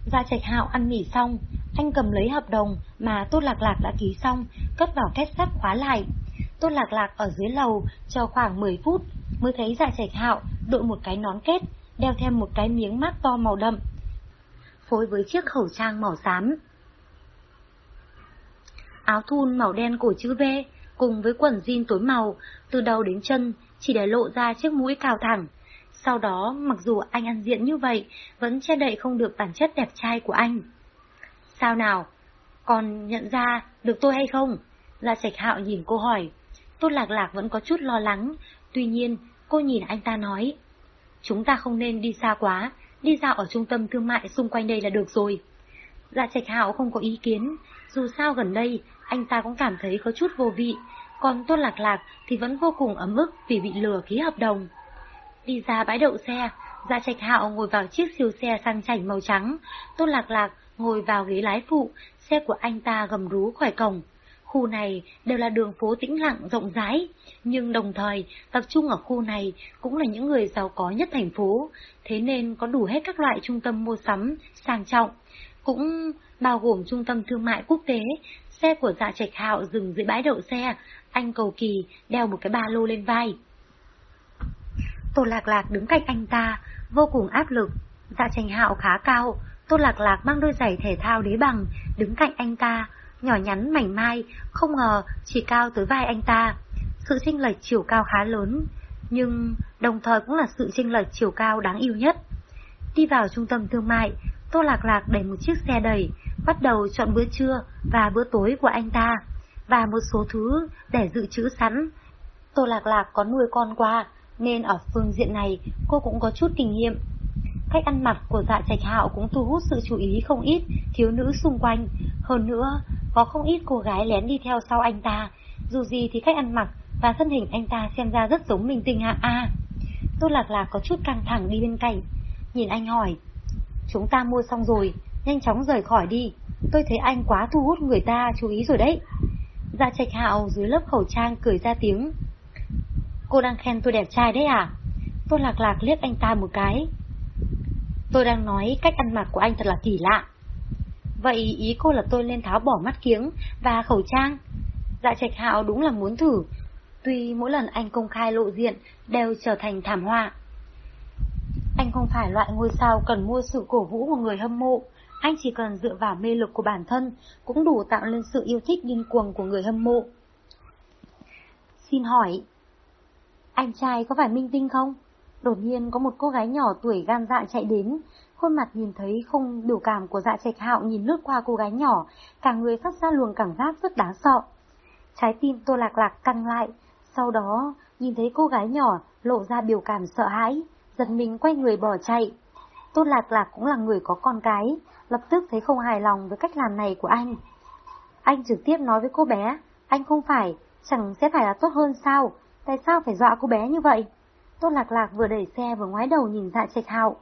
Gia Trạch Hạo ăn mì xong, anh cầm lấy hợp đồng mà Tốt Lạc Lạc đã ký xong, cất vào két sắt khóa lại. Tốt Lạc Lạc ở dưới lầu chờ khoảng 10 phút mới thấy Dạ Trạch Hạo đội một cái nón kết, đeo thêm một cái miếng mát to màu đậm, phối với chiếc khẩu trang màu xám áo thun màu đen cổ chữ V, cùng với quần jean tối màu, từ đầu đến chân, chỉ để lộ ra chiếc mũi cao thẳng. Sau đó, mặc dù anh ăn diện như vậy, vẫn che đậy không được bản chất đẹp trai của anh. Sao nào? Còn nhận ra được tôi hay không? Là trạch hạo nhìn cô hỏi. Tốt lạc lạc vẫn có chút lo lắng, tuy nhiên, cô nhìn anh ta nói. Chúng ta không nên đi xa quá, đi dạo ở trung tâm thương mại xung quanh đây là được rồi. Dạ trạch hạo không có ý kiến, dù sao gần đây anh ta cũng cảm thấy có chút vô vị, còn Tôn Lạc Lạc thì vẫn vô cùng ấm ức vì bị lừa ký hợp đồng. Đi ra bãi đậu xe, gia Trạch Hạo ngồi vào chiếc siêu xe sang chảnh màu trắng, Tôn Lạc Lạc ngồi vào ghế lái phụ, xe của anh ta gầm rú khỏi cổng. Khu này đều là đường phố tĩnh lặng rộng rãi, nhưng đồng thời tập trung ở khu này cũng là những người giàu có nhất thành phố, thế nên có đủ hết các loại trung tâm mua sắm, sang trọng, cũng bao gồm trung tâm thương mại quốc tế. Xe của dạ trạch hạo dừng dưới bãi đậu xe, anh cầu kỳ đeo một cái ba lô lên vai. Tô Lạc Lạc đứng cạnh anh ta, vô cùng áp lực. Dạ trạch hạo khá cao, Tô Lạc Lạc mang đôi giày thể thao đế bằng, đứng cạnh anh ta, nhỏ nhắn mảnh mai, không ngờ chỉ cao tới vai anh ta. Sự chênh lệch chiều cao khá lớn, nhưng đồng thời cũng là sự chênh lệch chiều cao đáng yêu nhất. Đi vào trung tâm thương mại, Tô Lạc Lạc đẩy một chiếc xe đẩy, bắt đầu chọn bữa trưa và bữa tối của anh ta, và một số thứ để dự trữ sẵn. Tô Lạc Lạc có nuôi con qua, nên ở phương diện này cô cũng có chút kinh nghiệm. Cách ăn mặc của dạ trạch hạo cũng thu hút sự chú ý không ít thiếu nữ xung quanh. Hơn nữa, có không ít cô gái lén đi theo sau anh ta. Dù gì thì cách ăn mặc và thân hình anh ta xem ra rất giống mình tình hạ A. Tô Lạc Lạc có chút căng thẳng đi bên cạnh. Nhìn anh hỏi, chúng ta mua xong rồi, nhanh chóng rời khỏi đi. Tôi thấy anh quá thu hút người ta chú ý rồi đấy. Dạ trạch hạo dưới lớp khẩu trang cười ra tiếng. Cô đang khen tôi đẹp trai đấy à? tôi Lạc Lạc liếc anh ta một cái. Tôi đang nói cách ăn mặc của anh thật là kỳ lạ. Vậy ý cô là tôi nên tháo bỏ mắt kiếng và khẩu trang? Dạ trạch hạo đúng là muốn thử, tuy mỗi lần anh công khai lộ diện đều trở thành thảm họa. Anh không phải loại ngôi sao cần mua sự cổ vũ của người hâm mộ, anh chỉ cần dựa vào mê lực của bản thân cũng đủ tạo nên sự yêu thích điên cuồng của người hâm mộ. Xin hỏi, anh trai có phải minh tinh không? Đột nhiên có một cô gái nhỏ tuổi gan dạ chạy đến, khuôn mặt nhìn thấy không biểu cảm của dạ trạch hạo nhìn lướt qua cô gái nhỏ, cả người phát ra luồng cảm giác rất đáng sợ. Trái tim tô lạc lạc căng lại, sau đó nhìn thấy cô gái nhỏ lộ ra biểu cảm sợ hãi, giật mình quay người bỏ chạy. Tốt lạc lạc cũng là người có con cái, lập tức thấy không hài lòng với cách làm này của anh. Anh trực tiếp nói với cô bé, anh không phải, chẳng sẽ phải là tốt hơn sao, tại sao phải dọa cô bé như vậy? Tốt Lạc Lạc vừa đẩy xe vừa ngoái đầu nhìn dạ trạch hạo.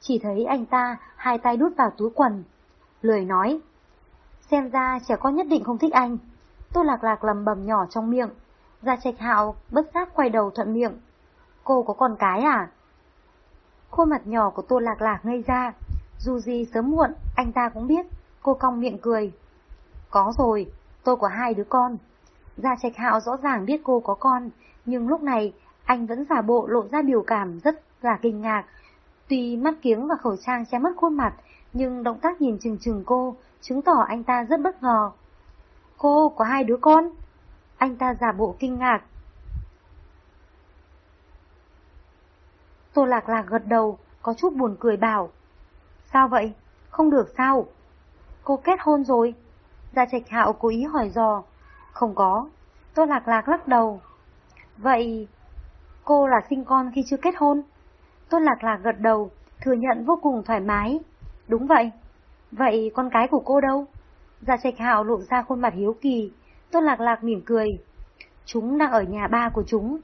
Chỉ thấy anh ta hai tay đút vào túi quần. Lười nói. Xem ra trẻ con nhất định không thích anh. Tô Lạc Lạc lầm bầm nhỏ trong miệng. Dạ trạch hạo bất giác quay đầu thuận miệng. Cô có con cái à? Khuôn mặt nhỏ của Tô Lạc Lạc ngây ra. Dù gì sớm muộn, anh ta cũng biết. Cô cong miệng cười. Có rồi, tôi có hai đứa con. gia trạch hạo rõ ràng biết cô có con, nhưng lúc này anh vẫn giả bộ lộ ra biểu cảm rất là kinh ngạc. Tuy mắt kiếng và khẩu trang che mất khuôn mặt, nhưng động tác nhìn chừng chừng cô, chứng tỏ anh ta rất bất ngờ. Cô có hai đứa con? Anh ta giả bộ kinh ngạc. Tô Lạc Lạc gật đầu, có chút buồn cười bảo. Sao vậy? Không được sao? Cô kết hôn rồi? Gia Trạch Hạo cố ý hỏi dò. Không có. Tô Lạc Lạc lắc đầu. Vậy Cô là sinh con khi chưa kết hôn. Tô Lạc Lạc gật đầu, thừa nhận vô cùng thoải mái. Đúng vậy. Vậy con cái của cô đâu? gia trạch hạo lộ ra khuôn mặt hiếu kỳ. Tô Lạc Lạc mỉm cười. Chúng đang ở nhà ba của chúng.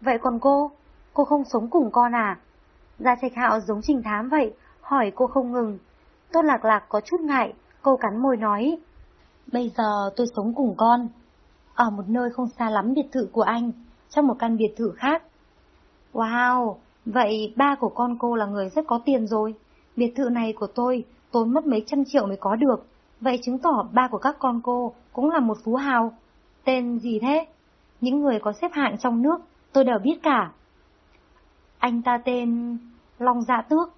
Vậy còn cô? Cô không sống cùng con à? Dạ trạch hạo giống trình thám vậy, hỏi cô không ngừng. Tôn Lạc Lạc có chút ngại, cô cắn môi nói. Bây giờ tôi sống cùng con. Ở một nơi không xa lắm biệt thự của anh, trong một căn biệt thự khác. Wow, vậy ba của con cô là người rất có tiền rồi. Biệt thự này của tôi tốn mất mấy trăm triệu mới có được. Vậy chứng tỏ ba của các con cô cũng là một phú hào. Tên gì thế? Những người có xếp hạng trong nước, tôi đều biết cả. Anh ta tên... Long Dạ Tước.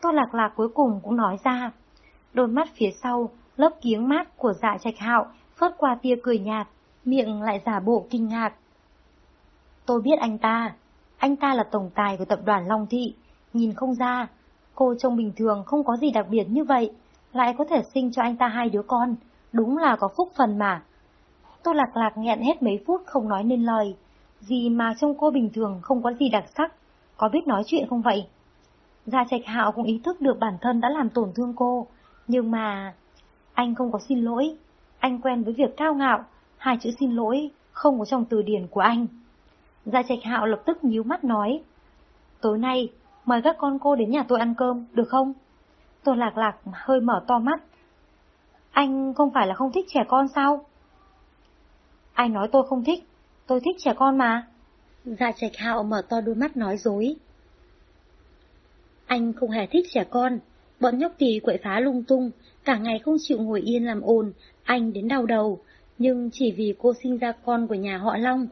Tôi lạc lạc cuối cùng cũng nói ra. Đôi mắt phía sau, lớp kiếng mát của dạ trạch hạo phớt qua tia cười nhạt, miệng lại giả bộ kinh ngạc. Tôi biết anh ta, anh ta là tổng tài của tập đoàn Long Thị, nhìn không ra, cô trông bình thường không có gì đặc biệt như vậy, lại có thể sinh cho anh ta hai đứa con, đúng là có phúc phần mà. Tô Lạc Lạc nghẹn hết mấy phút không nói nên lời, gì mà trông cô bình thường không có gì đặc sắc, có biết nói chuyện không vậy? Gia Trạch Hạo cũng ý thức được bản thân đã làm tổn thương cô, nhưng mà... Anh không có xin lỗi, anh quen với việc cao ngạo, hai chữ xin lỗi không có trong từ điển của anh. Gia Trạch Hạo lập tức nhíu mắt nói. Tối nay, mời các con cô đến nhà tôi ăn cơm, được không? Tôi lạc lạc hơi mở to mắt. Anh không phải là không thích trẻ con sao? Ai nói tôi không thích? Tôi thích trẻ con mà. Dạ trạch hạo mở to đôi mắt nói dối. Anh không hề thích trẻ con, bọn nhóc tì quậy phá lung tung, cả ngày không chịu ngồi yên làm ồn, anh đến đau đầu, nhưng chỉ vì cô sinh ra con của nhà họ Long.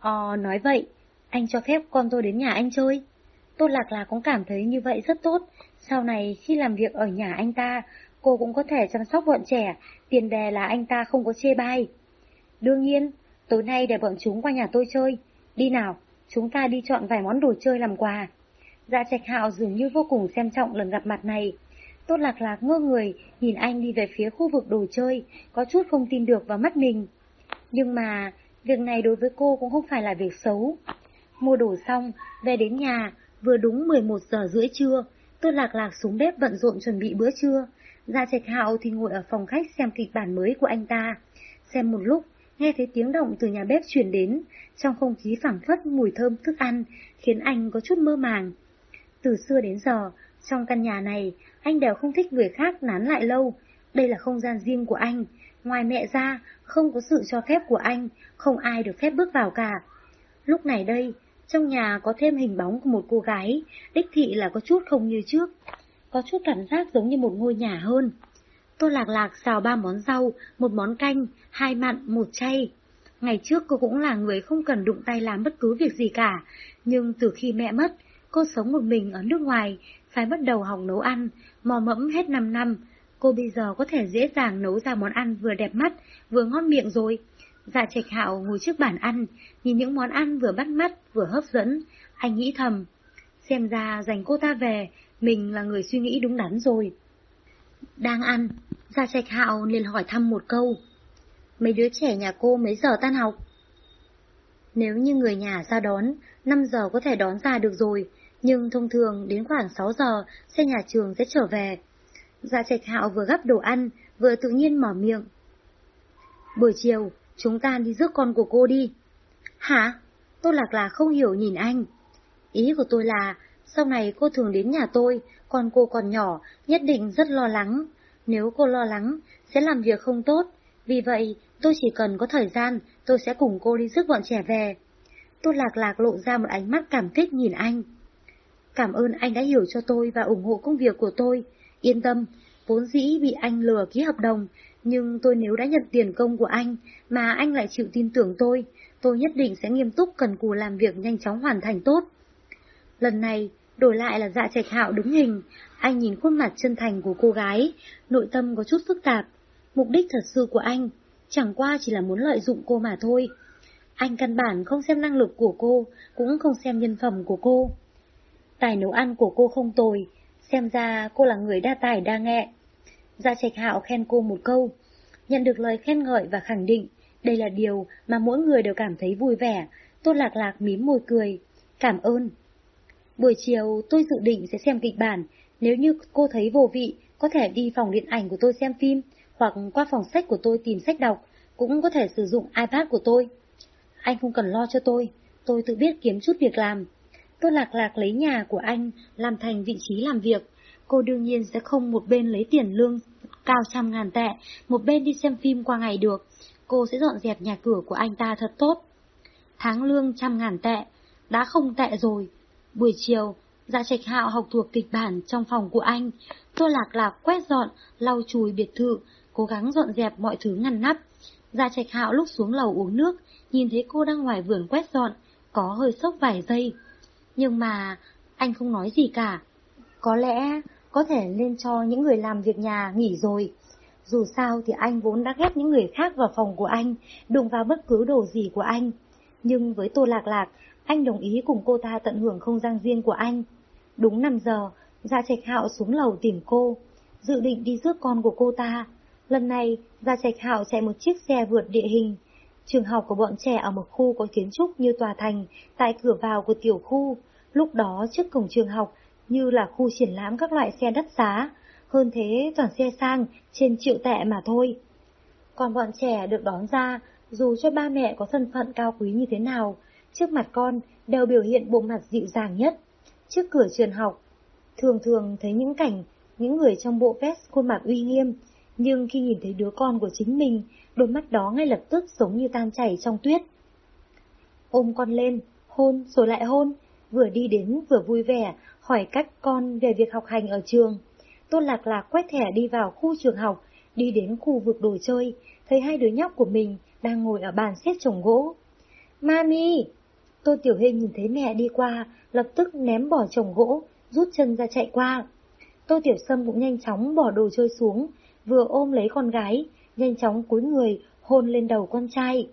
Ờ, nói vậy, anh cho phép con tôi đến nhà anh chơi. Tô Lạc Lạc cũng cảm thấy như vậy rất tốt, sau này khi làm việc ở nhà anh ta, cô cũng có thể chăm sóc bọn trẻ, tiền đề là anh ta không có chê bai. Đương nhiên, tối nay để bọn chúng qua nhà tôi chơi. Đi nào, chúng ta đi chọn vài món đồ chơi làm quà. Dạ trạch hạo dường như vô cùng xem trọng lần gặp mặt này. Tốt lạc lạc ngơ người, nhìn anh đi về phía khu vực đồ chơi, có chút không tin được vào mắt mình. Nhưng mà, việc này đối với cô cũng không phải là việc xấu. Mua đồ xong, về đến nhà, vừa đúng 11 giờ rưỡi trưa, Tốt lạc lạc xuống bếp bận rộn chuẩn bị bữa trưa. Dạ trạch hạo thì ngồi ở phòng khách xem kịch bản mới của anh ta. Xem một lúc, nghe thấy tiếng động từ nhà bếp truyền đến, trong không khí phảng phất mùi thơm thức ăn, khiến anh có chút mơ màng. Từ xưa đến giờ, trong căn nhà này, anh đều không thích người khác nán lại lâu. Đây là không gian riêng của anh. Ngoài mẹ ra, không có sự cho phép của anh, không ai được phép bước vào cả. Lúc này đây, trong nhà có thêm hình bóng của một cô gái, đích thị là có chút không như trước. Có chút cảm giác giống như một ngôi nhà hơn. Tô Lạc Lạc xào ba món rau, một món canh, hai mặn, một chay. Ngày trước cô cũng là người không cần đụng tay làm bất cứ việc gì cả, nhưng từ khi mẹ mất, cô sống một mình ở nước ngoài, phải bắt đầu học nấu ăn, mò mẫm hết 5 năm. Cô bây giờ có thể dễ dàng nấu ra món ăn vừa đẹp mắt, vừa ngon miệng rồi. Dạ trạch hạo ngồi trước bàn ăn, nhìn những món ăn vừa bắt mắt, vừa hấp dẫn. Anh nghĩ thầm, xem ra dành cô ta về, mình là người suy nghĩ đúng đắn rồi. Đang ăn, Gia Trạch Hạo liền hỏi thăm một câu. Mấy đứa trẻ nhà cô mấy giờ tan học? Nếu như người nhà ra đón, 5 giờ có thể đón ra được rồi, nhưng thông thường đến khoảng 6 giờ xe nhà trường sẽ trở về. gia Trạch Hạo vừa gắp đồ ăn, vừa tự nhiên mở miệng. Buổi chiều, chúng ta đi rước con của cô đi. Hả? Tôi lạc là không hiểu nhìn anh. Ý của tôi là, sau này cô thường đến nhà tôi, còn cô còn nhỏ, nhất định rất lo lắng. Nếu cô lo lắng, sẽ làm việc không tốt. Vì vậy, tôi chỉ cần có thời gian, tôi sẽ cùng cô đi rước bọn trẻ về. Tôi lạc lạc lộ ra một ánh mắt cảm kích nhìn anh. Cảm ơn anh đã hiểu cho tôi và ủng hộ công việc của tôi. Yên tâm, vốn dĩ bị anh lừa ký hợp đồng, nhưng tôi nếu đã nhận tiền công của anh, mà anh lại chịu tin tưởng tôi, tôi nhất định sẽ nghiêm túc cần cù làm việc nhanh chóng hoàn thành tốt. Lần này, đổi lại là dạ trạch hạo đứng hình, anh nhìn khuôn mặt chân thành của cô gái, nội tâm có chút phức tạp. Mục đích thật sự của anh, chẳng qua chỉ là muốn lợi dụng cô mà thôi. Anh căn bản không xem năng lực của cô, cũng không xem nhân phẩm của cô. Tài nấu ăn của cô không tồi, xem ra cô là người đa tài đa nghệ. Gia Trạch Hạo khen cô một câu, nhận được lời khen ngợi và khẳng định, đây là điều mà mỗi người đều cảm thấy vui vẻ, Tô Lạc Lạc mím môi cười, cảm ơn. Buổi chiều tôi dự định sẽ xem kịch bản, nếu như cô thấy vô vị, có thể đi phòng điện ảnh của tôi xem phim, hoặc qua phòng sách của tôi tìm sách đọc, cũng có thể sử dụng iPad của tôi. Anh không cần lo cho tôi, tôi tự biết kiếm chút việc làm. Tôi lạc lạc lấy nhà của anh làm thành vị trí làm việc. Cô đương nhiên sẽ không một bên lấy tiền lương cao trăm ngàn tệ, một bên đi xem phim qua ngày được. Cô sẽ dọn dẹp nhà cửa của anh ta thật tốt. Tháng lương trăm ngàn tệ, đã không tệ rồi. Buổi chiều, Dạ Trạch Hạo học thuộc kịch bản trong phòng của anh. Tô Lạc Lạc quét dọn, lau chùi biệt thự, cố gắng dọn dẹp mọi thứ ngăn nắp. Dạ Trạch Hạo lúc xuống lầu uống nước, nhìn thấy cô đang ngoài vườn quét dọn, có hơi sốc vài giây. Nhưng mà, anh không nói gì cả. Có lẽ, có thể nên cho những người làm việc nhà nghỉ rồi. Dù sao thì anh vốn đã ghét những người khác vào phòng của anh, đụng vào bất cứ đồ gì của anh. Nhưng với Tô Lạc Lạc, anh đồng ý cùng cô ta tận hưởng không gian riêng của anh. Đúng 5 giờ, Gia Trạch Hạo xuống lầu tìm cô, dự định đi rước con của cô ta. Lần này, Gia Trạch Hạo chạy một chiếc xe vượt địa hình. Trường học của bọn trẻ ở một khu có kiến trúc như tòa thành, tại cửa vào của tiểu khu. Lúc đó trước cổng trường học, như là khu triển lãm các loại xe đắt giá. Hơn thế toàn xe sang, trên triệu tệ mà thôi. Còn bọn trẻ được đón ra, dù cho ba mẹ có thân phận cao quý như thế nào, trước mặt con đều biểu hiện bộ mặt dịu dàng nhất. Trước cửa trường học, thường thường thấy những cảnh những người trong bộ vest khuôn mặt uy nghiêm, nhưng khi nhìn thấy đứa con của chính mình, đôi mắt đó ngay lập tức giống như tan chảy trong tuyết. Ôm con lên, hôn rồi lại hôn, vừa đi đến vừa vui vẻ, hỏi cách con về việc học hành ở trường. Tôn Lạc Lạc quét thẻ đi vào khu trường học, đi đến khu vực đồ chơi, thấy hai đứa nhóc của mình đang ngồi ở bàn xếp chồng gỗ. Mami! Tô Tiểu Hình nhìn thấy mẹ đi qua, lập tức ném bỏ chồng gỗ, rút chân ra chạy qua. Tô Tiểu Sâm cũng nhanh chóng bỏ đồ chơi xuống, vừa ôm lấy con gái, nhanh chóng cúi người, hôn lên đầu con trai.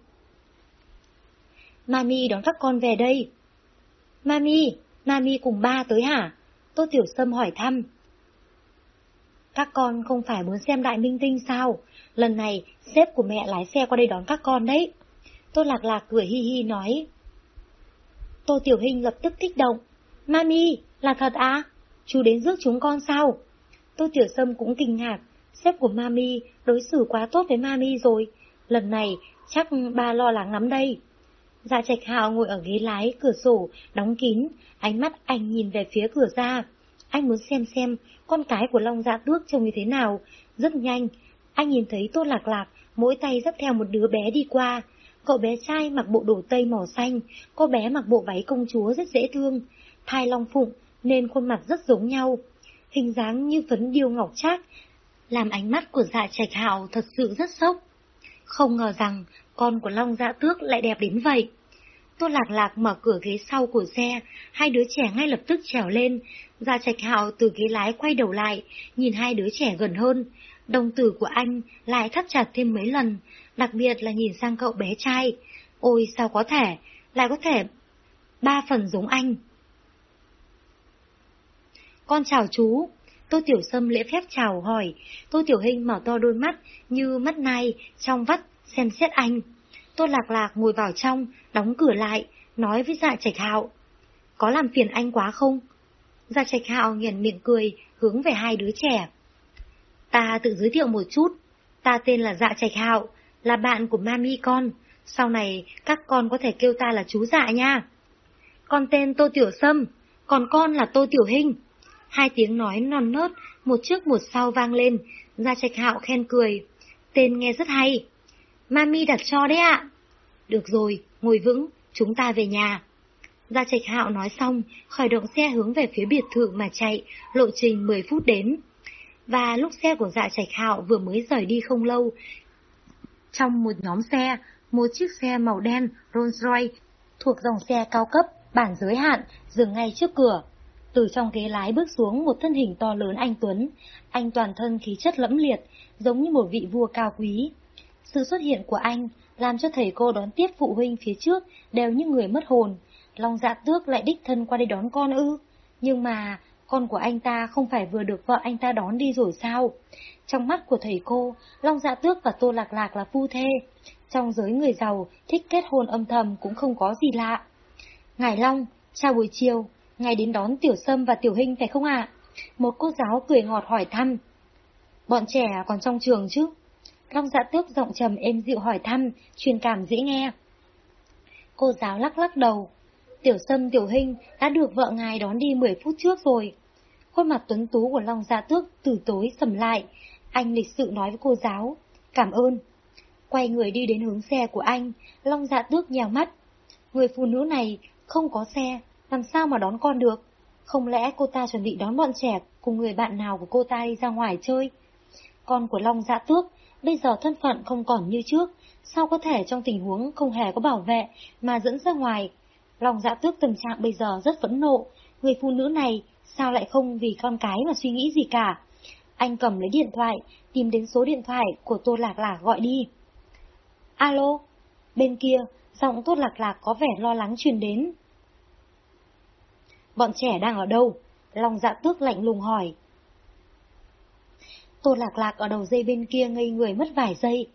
Mami đón các con về đây. Mami, Mami cùng ba tới hả? Tô Tiểu Sâm hỏi thăm. Các con không phải muốn xem đại minh tinh sao? Lần này, sếp của mẹ lái xe qua đây đón các con đấy. Tô Lạc Lạc cười hi hi nói. Tô Tiểu Hình lập tức kích động. Mami, là thật à? Chú đến rước chúng con sao? Tô Tiểu Sâm cũng kinh ngạc. Sếp của Mami đối xử quá tốt với Mami rồi. Lần này, chắc ba lo lắng lắm đây. Dạ trạch hạo ngồi ở ghế lái, cửa sổ, đóng kín, ánh mắt anh nhìn về phía cửa ra. Anh muốn xem xem con cái của Long Dạ Tước trông như thế nào. Rất nhanh, anh nhìn thấy Tô Lạc Lạc, mỗi tay dắt theo một đứa bé đi qua. Cậu bé trai mặc bộ đồ tây màu xanh, cô bé mặc bộ váy công chúa rất dễ thương. Thai long phụng nên khuôn mặt rất giống nhau. Hình dáng như phấn điêu ngọc trác, làm ánh mắt của dạ trạch hạo thật sự rất sốc. Không ngờ rằng con của Long Dạ Tước lại đẹp đến vậy. Tô Lạc Lạc mở cửa ghế sau của xe, hai đứa trẻ ngay lập tức trèo lên. Gia Trạch Hạo từ ghế lái quay đầu lại, nhìn hai đứa trẻ gần hơn. Đồng tử của anh lại thắt chặt thêm mấy lần, đặc biệt là nhìn sang cậu bé trai. Ôi sao có thể, lại có thể ba phần giống anh. Con chào chú. Tô Tiểu Sâm lễ phép chào hỏi, Tô Tiểu Hình mở to đôi mắt như mắt nai, trong vắt, xem xét anh. Tô Lạc Lạc ngồi vào trong, đóng cửa lại, nói với dạ trạch hạo. Có làm phiền anh quá không? Dạ trạch hạo nghiền miệng cười, hướng về hai đứa trẻ. Ta tự giới thiệu một chút, ta tên là dạ trạch hạo, là bạn của mami con, sau này các con có thể kêu ta là chú dạ nha. Con tên Tô Tiểu Sâm, còn con là Tô Tiểu Hình. Hai tiếng nói non nớt, một trước một sau vang lên, Gia Trạch Hạo khen cười. Tên nghe rất hay. Mami đặt cho đấy ạ. Được rồi, ngồi vững, chúng ta về nhà. Gia Trạch Hạo nói xong, khởi động xe hướng về phía biệt thự mà chạy, lộ trình 10 phút đến. Và lúc xe của Dạ Trạch Hạo vừa mới rời đi không lâu, trong một nhóm xe, một chiếc xe màu đen Rolls-Royce thuộc dòng xe cao cấp, bản giới hạn, dừng ngay trước cửa. Từ trong ghế lái bước xuống một thân hình to lớn anh Tuấn, anh toàn thân khí chất lẫm liệt, giống như một vị vua cao quý. Sự xuất hiện của anh làm cho thầy cô đón tiếp phụ huynh phía trước đều như người mất hồn. Long dạ tước lại đích thân qua đây đón con ư. Nhưng mà, con của anh ta không phải vừa được vợ anh ta đón đi rồi sao? Trong mắt của thầy cô, Long Dạ Tước và Tô Lạc Lạc là phu thê. Trong giới người giàu, thích kết hôn âm thầm cũng không có gì lạ. Ngài Long, chào buổi chiều, ngài đến đón Tiểu Sâm và Tiểu Hinh phải không ạ? Một cô giáo cười ngọt hỏi thăm. Bọn trẻ còn trong trường chứ? Long Dạ Tước giọng trầm êm dịu hỏi thăm, truyền cảm dễ nghe. Cô giáo lắc lắc đầu. Tiểu Sâm Tiểu Hinh đã được vợ ngài đón đi 10 phút trước rồi. Khuôn mặt tuấn tú của Long Dạ Tước từ tối sầm lại, anh lịch sự nói với cô giáo, cảm ơn. Quay người đi đến hướng xe của anh, Long Dạ Tước nhào mắt. Người phụ nữ này không có xe, làm sao mà đón con được? Không lẽ cô ta chuẩn bị đón bọn trẻ cùng người bạn nào của cô ta đi ra ngoài chơi? Con của Long Dạ Tước bây giờ thân phận không còn như trước, sao có thể trong tình huống không hề có bảo vệ mà dẫn ra ngoài? Long Dạ Tước tâm trạng bây giờ rất phẫn nộ, người phụ nữ này sao lại không vì con cái mà suy nghĩ gì cả? Anh cầm lấy điện thoại, tìm đến số điện thoại của Tô Lạc Lạc gọi đi. Alo, bên kia, giọng Tô Lạc Lạc có vẻ lo lắng truyền đến. Bọn trẻ đang ở đâu? lòng dạ tước lạnh lùng hỏi. Tô Lạc Lạc ở đầu dây bên kia ngây người mất vài giây.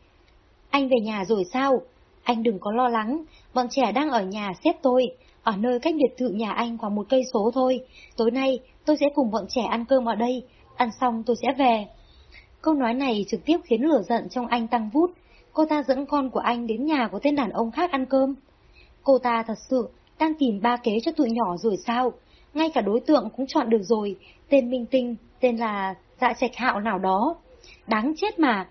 Anh về nhà rồi sao? Anh đừng có lo lắng, bọn trẻ đang ở nhà xếp tôi, ở nơi cách biệt thự nhà anh khoảng một cây số thôi. Tối nay tôi sẽ cùng bọn trẻ ăn cơm ở đây, ăn xong tôi sẽ về. Câu nói này trực tiếp khiến lửa giận trong anh tăng vút. Cô ta dẫn con của anh đến nhà của tên đàn ông khác ăn cơm. Cô ta thật sự đang tìm ba kế cho tụi nhỏ rồi sao? Ngay cả đối tượng cũng chọn được rồi, tên minh tinh, tên là dạ trạch hạo nào đó. đáng chết mà,